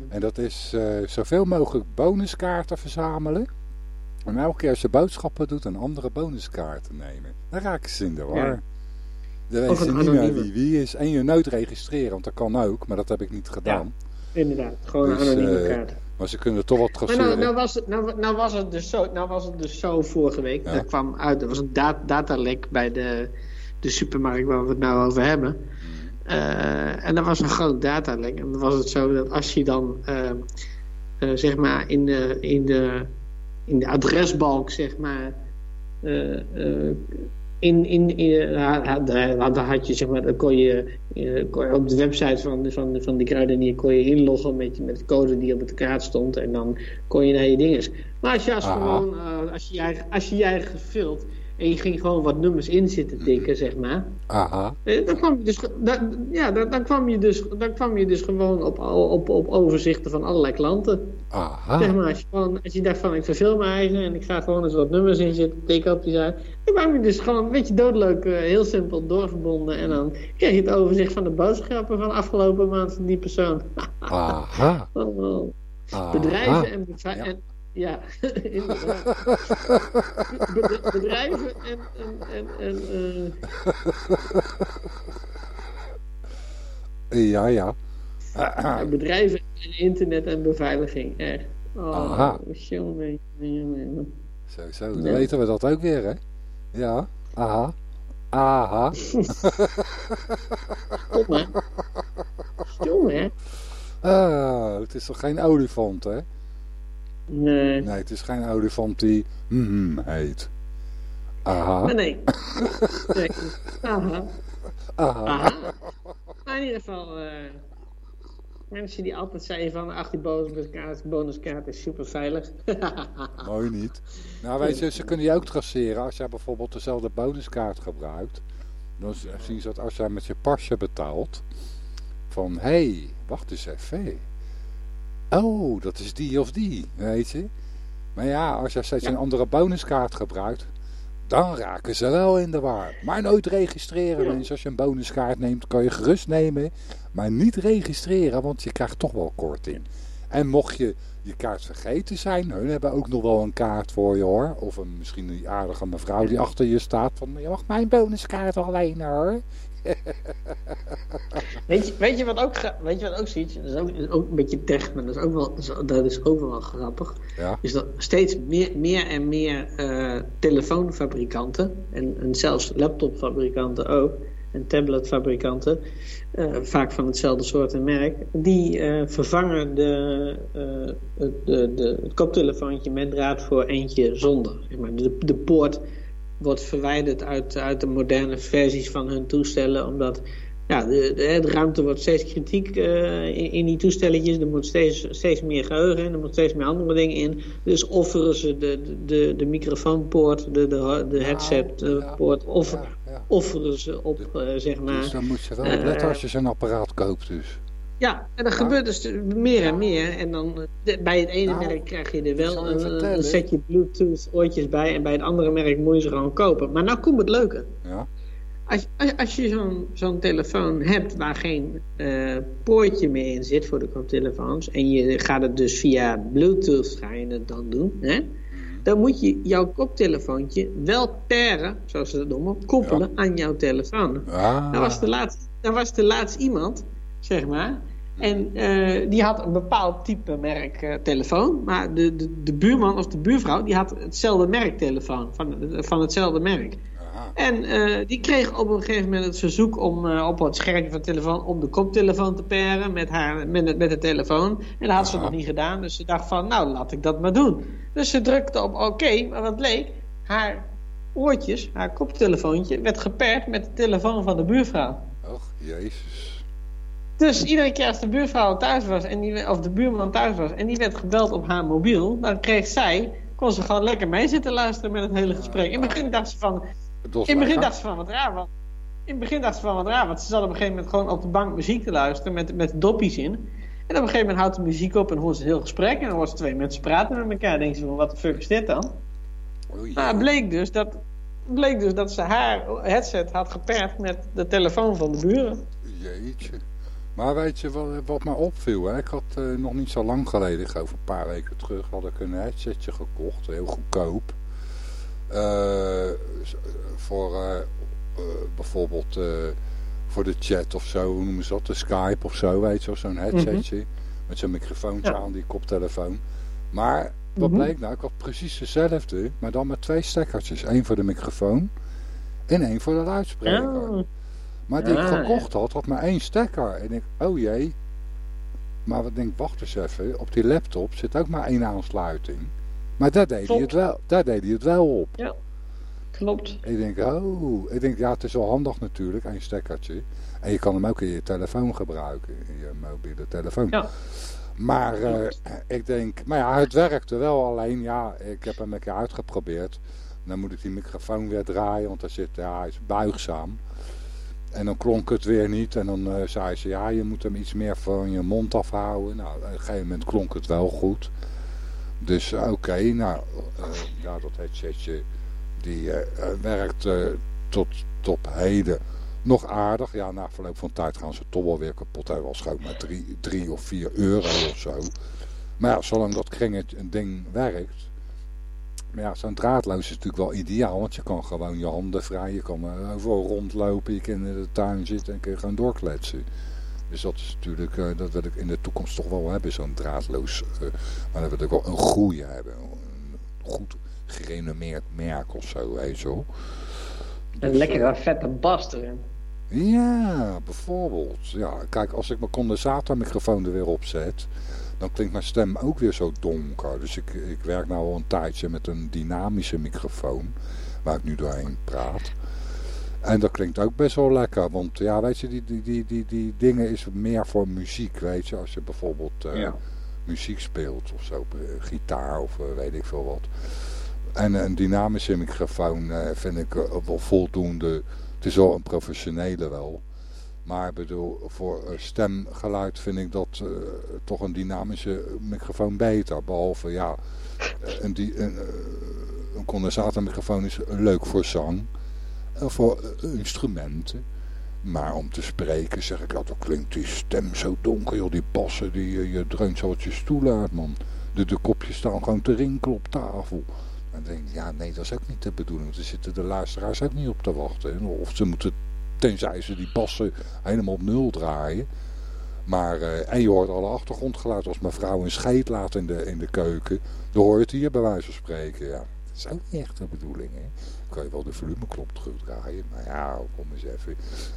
En dat is eh, zoveel mogelijk bonuskaarten verzamelen. En elke keer als je boodschappen doet, een andere bonuskaart te nemen. Dan raken ze in de war. Ja. Dan een ze niet meer wie wie is. En je nooit registreren, want dat kan ook. Maar dat heb ik niet gedaan. inderdaad, gewoon Dus, een anonieme eh, kaart. Maar ze kunnen toch wat Maar traceren. nou, nou, was het, nou, nou, was het dus zo, nou was het dus zo vorige week. Ja. Er kwam uit, er was een da datalek bij de, de supermarkt waar we het nou over hebben. Eh, en dat was een groot datalek. En dan was het zo dat als je dan eh, zeg maar in de, in de, in de adresbalk zeg maar eh, in, in, in eh, had- had- je zeg maar dan kon je, eh, kon je op de website van, van, van die kruidenier kon je inloggen met, met de code die op de kaart stond en dan kon je naar je dinges. Maar als je als Aha. gewoon als je als je je eigen gevuld en je ging gewoon wat nummers in zitten tikken zeg maar Aha. eh, Dan kwam je dus, dan, ja, dan, dan, kwam je dus, dan kwam je dus gewoon op, op, op overzichten van allerlei klanten. Zeg Aha. maar, als je, gewoon, als je dacht van ik verveel mijn eigen en ik ga gewoon eens wat nummers in zitten, tikken op die site. Dan kwam je dus gewoon een beetje doodleuk, eh, heel simpel doorverbonden. En dan kreeg je het overzicht van de boodschappen van afgelopen maand van die persoon. Aha. Oh. Aha. Bedrijven en, en ja, inderdaad. Bed- Bedrijven en, en, en, en eh, Ja, ja. Ja, bedrijven en internet en beveiliging, echt. Oh, Aha. jongen, jongen, jongen. Zo, zo. Dan Ja. weten we dat ook weer, hè? Ja. Aha. Aha. Kom maar. Stom, hè? Ah, het is toch geen olifant, hè? Nee. Nee, het is geen olifant die hmm heet. Aha. Nee. nee. Aha. Aha. Aha. Maar in ieder geval, eh, mensen die altijd zeiden van, ach die bonuskaart, bonuskaart is super veilig. Mooi niet. Nou, weet je, ze kunnen je ook traceren als jij bijvoorbeeld dezelfde bonuskaart gebruikt. Dan zien ze dat als jij met je pasje betaalt. Van, hé, hey, wacht eens even. Oh, dat is die of die, weet je. Maar ja, als jij steeds een andere bonuskaart gebruikt, dan raken ze wel in de war. Maar nooit registreren, mensen. Als je een bonuskaart neemt, kan je gerust nemen. Maar niet registreren, want je krijgt toch wel korting. En mocht je je kaart vergeten zijn, hun hebben ook nog wel een kaart voor je hoor. Of een, misschien een aardige mevrouw die achter je staat van, je mag mijn bonuskaart alleen hoor. Weet je, weet je wat ook, weet je wat ook ziet? Dat is ook, is ook een beetje tech, maar dat is ook wel, dat is ook wel grappig. Ja, is dat steeds meer, meer en meer eh, telefoonfabrikanten en, en zelfs laptopfabrikanten ook en tabletfabrikanten, eh, vaak van hetzelfde soort en merk, die eh, vervangen de, het- de, de, het koptelefoontje met draad voor eentje zonder. Zeg maar. de, de poort wordt verwijderd uit, uit de moderne versies van hun toestellen, omdat ja, de, de, de ruimte wordt steeds kritiek eh, in, in die toestelletjes. Er moet steeds, steeds meer geheugen in, er moet steeds meer andere dingen in. Dus offeren ze de, de, de, microfoonpoort, de, de, de headsetpoort, offer, ja, ja. offeren ze op, eh, zeg maar. Dus dan moet je wel Eh, opletten als je zo'n apparaat koopt dus. Ja, en dat gebeurt dus meer en meer. En dan eh, de- bij het ene Nou, merk krijg je er wel een, een setje Bluetooth oortjes bij. En bij het andere merk moet je ze gewoon kopen. Maar nou komt het leuke. Ja, Als, als, als je zo'n zo'n telefoon hebt waar geen eh, poortje meer in zit voor de koptelefoons. En je gaat het dus via Bluetooth ga je het dan doen. Hè? Dan moet je jouw koptelefoontje wel paren, zoals ze dat noemen, koppelen aan jouw telefoon. ah, Daar was de laatst, daar was de laatst iemand, zeg maar. En eh, die had een bepaald type merk telefoon. Maar de, de, de buurman of de buurvrouw, die had hetzelfde merk telefoon. Van, van hetzelfde merk. aha. En eh, die kreeg op een gegeven moment het verzoek om eh, op het schermpje van de telefoon om de koptelefoon te paren met, haar, met, het- met de telefoon. En dat had ze nog niet gedaan. Dus ze dacht van, nou laat ik dat maar doen. Dus ze drukte op oké, maar wat bleek? Haar oortjes, haar koptelefoontje, werd gepaard met de telefoon van de buurvrouw. Och, Jezus. Dus iedere keer als de buurvrouw thuis was, en die, of de buurman thuis was, en die werd gebeld op haar mobiel, dan kreeg zij, kon ze gewoon lekker mee zitten luisteren met het hele gesprek. In het begin dacht ze van, in het begin dacht ze van wat raar, want in het begin dacht ze van wat raar, want ze zat op een gegeven moment gewoon op de bank muziek te luisteren met, met doppies in. En op een gegeven moment houdt de muziek op en hoort ze het heel gesprek. En dan hoort ze twee mensen praten met elkaar. Denkt ze van, wat de fuck is dit dan? Oei. Maar het bleek dus dat, bleek dus dat ze haar headset had geperkt met de telefoon van de buren. Jeetje. Maar weet je wat, wat mij opviel? Hè? Ik had eh, nog niet zo lang geleden, ik geloof een paar weken terug, had ik een headsetje gekocht. Heel goedkoop. Eh, voor eh, eh, bijvoorbeeld voor de chat of zo, hoe noemen ze dat? De Skype of zo, weet je. Zo'n headsetje. Met zo'n microfoontje Ja. aan die koptelefoon. Maar wat Mhm. bleek nou? Ik had precies dezelfde, maar dan met twee stekkertjes. Eén voor de microfoon en één voor de luidspreker. Ja. Maar die ik Ah, gekocht had, had maar één stekker. En ik, oh jee. Maar wat denk, wacht eens even. Op die laptop zit ook maar één aansluiting. Maar daar deed, hij Klopt. het wel, daar deed hij het wel op. Klopt. Ik denk, oh. Ik denk, ja, het is wel handig natuurlijk, één stekkertje. En je kan hem ook in je telefoon gebruiken. In je mobiele telefoon. Ja. Maar eh, ik denk, maar ja, het werkte wel. Alleen, ja, ik heb hem een keer uitgeprobeerd. Dan moet ik die microfoon weer draaien, want hij, zit, ja, hij is buigzaam. En dan klonk het weer niet. En dan eh, zei ze, ja, je moet hem iets meer van je mond afhouden. Nou, op een gegeven moment klonk het wel goed. Dus eh, oké, nou, eh, ja, dat headsetje, die werkt tot, tot heden nog aardig. Ja, na verloop van tijd gaan ze toch wel weer kapot. Hij was gewoon maar drie, of vier euro of zo. Maar ja, zolang dat kringetje ding werkt. Maar ja, zo'n draadloos is natuurlijk wel ideaal. Want je kan gewoon je handen vrij. Je kan eh, overal rondlopen. Je kan in de tuin zitten en kun je gewoon doorkletsen. Dus dat is natuurlijk, eh, dat wil ik in de toekomst toch wel hebben. Zo'n draadloos. eh, maar dan wil ik wel een goede hebben. Een goed gerenommeerd merk of zo, je wel. Een Dus, lekkere vette bas erin. ja, bijvoorbeeld. Ja, kijk, als ik mijn condensatormicrofoon er weer op zet, dan klinkt mijn stem ook weer zo donker. Dus ik, ik werk nou al een tijdje met een dynamische microfoon, waar ik nu doorheen praat. En dat klinkt ook best wel lekker, want ja, weet je, die, die, die, die, die dingen is meer voor muziek, weet je. Als je bijvoorbeeld eh, Ja. muziek speelt of zo, eh, gitaar of eh, weet ik veel wat. En een dynamische microfoon vind ik wel voldoende. Het is wel een professionele wel. Maar bedoel, voor stemgeluid vind ik dat eh, toch een dynamische microfoon beter. Behalve, ja, eh, een, die, een, eh, een condensatormicrofoon is leuk voor zang. En voor instrumenten. Maar om te spreken zeg ik, ja, dan klinkt die stem zo donker. Joh, die bassen, die, je dreunt zo wat je stoel uit, man. De, de kopjes staan gewoon te rinkelen op tafel. En dan denk ik, ja, nee, dat is ook niet de bedoeling. Want zitten de luisteraars ook niet op te wachten. Of ze moeten, tenzij ze die bassen helemaal op nul draaien. Maar, eh, en je hoort alle achtergrondgeluid. Als mijn vrouw een scheet laat in de, in de keuken, dan hoor je het hier bij wijze van spreken. Ja, dat is ook niet echt de bedoeling, hè. Dan kan je wel de volumeknop terugdraaien. Maar ja, kom eens even.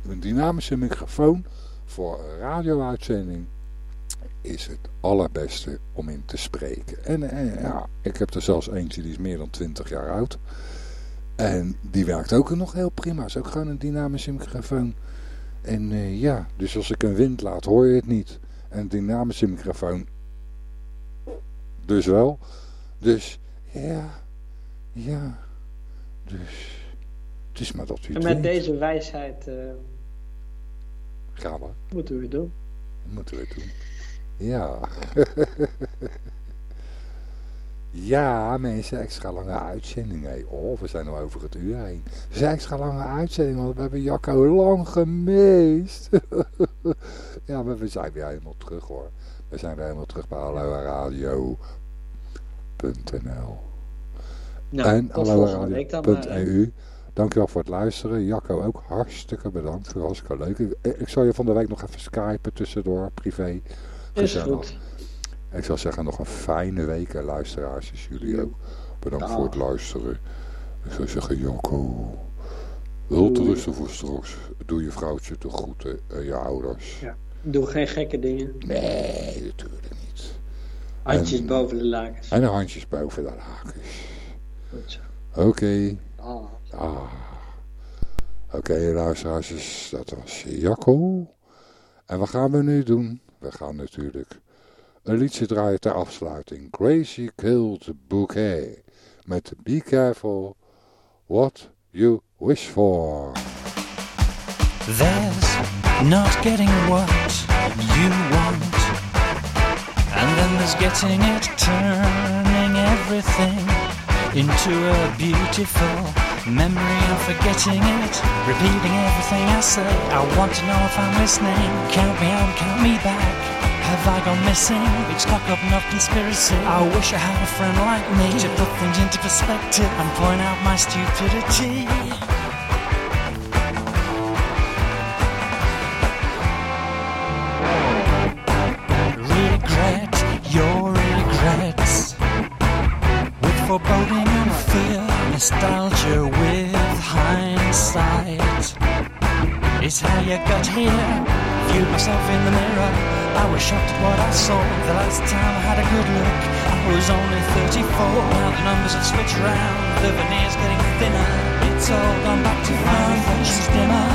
Een dynamische microfoon voor een radio-uitzending is het allerbeste om in te spreken. En, eh, ja, ik heb er zelfs eentje die is meer dan 20 jaar oud. En die werkt ook nog heel prima. Is ook gewoon een dynamische microfoon. En eh, ja, dus als ik een wind laat hoor je het niet. En een dynamische microfoon dus wel. Dus ja, ja, dus het is maar dat u En met deze wijsheid eh, Gaan we. moeten we het doen. Moeten we doen. Ja. ja, mensen, extra lange uitzending. Hey. Oh, we zijn al over het uur heen. Het is extra lange uitzending, want we hebben Jacco lang gemist. ja, maar we zijn weer helemaal terug hoor. We zijn weer helemaal terug bij halloradio.nl Nou, en dan. eh. Dankjewel voor het luisteren. Jacco ook hartstikke bedankt. Hartstikke leuk. Ik, ik zal je van de week nog even skypen tussendoor, privé. is Gezellig. goed. Ik zou zeggen nog een fijne week en luisteraars is jullie ook. Bedankt voor het luisteren. Ik zou zeggen Jacco. Wel te rusten voor straks. Doe je vrouwtje te groeten en je ouders. Ja. Doe geen gekke dingen. Nee, natuurlijk niet. Handjes En- boven de lakens. En de handjes boven de lakens. Goed zo. Oké. Ah. Ah. Oké, luisteraars, dus dat was Jacco. En wat gaan we nu doen? We gaan natuurlijk een liedje draaien ter afsluiting. Crazy Killed Bouquet. Met Be Careful What You Wish For. There's not getting what you want. And then there's getting it, turning everything into a beautiful memory and forgetting it. Repeating everything I say. I want to know if I'm listening. Count me out, count me back. Have I gone missing? It's cock up enough conspiracy. I wish I had a friend like me to mm. put things into perspective and point out my stupidity. regret your regrets with foreboding and fear, nostalgia with hindsight. It's how you got here. Viewed myself in the mirror. I was shocked at what I saw the last time I had a good look. I was only 34. Now the numbers have switched around. The veneer's getting thinner. It's all gone back to my reflections dimmer.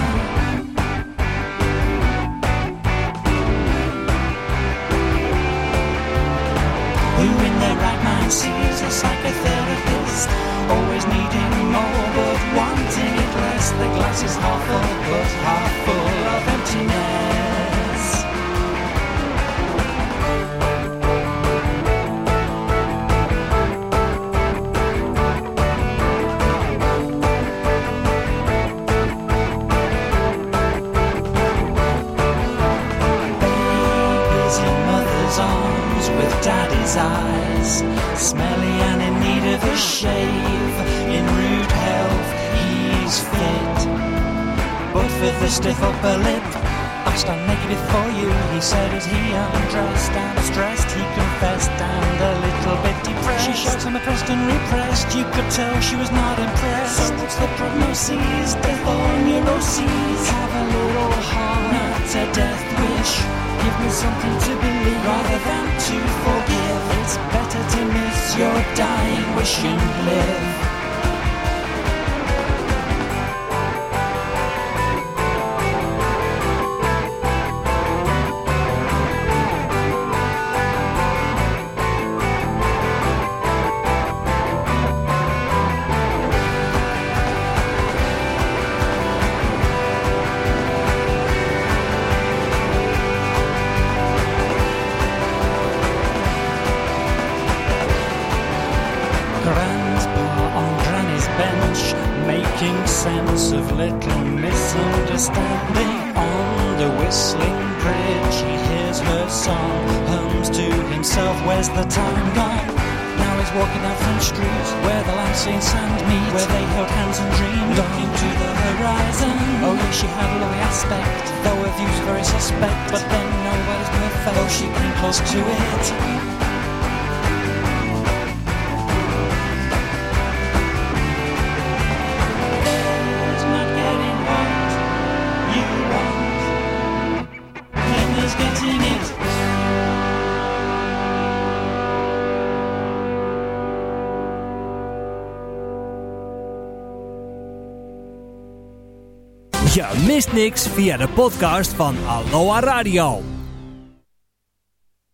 Who in their right mind sees a psychotherapist? Always needing more but wanting it less. The glass is half full but half The stiff upper lip, I stand naked before you. He said as he undressed and stressed, he confessed and a little bit depressed. She showed some oppressed and repressed. You could tell she was not impressed. So what's the prognosis? Death or neuroses? Have a little heart, not a death wish. Give me something to believe rather than to forgive. It's better to miss your dying wish and live. Mist niks via de podcast van Aloha Radio.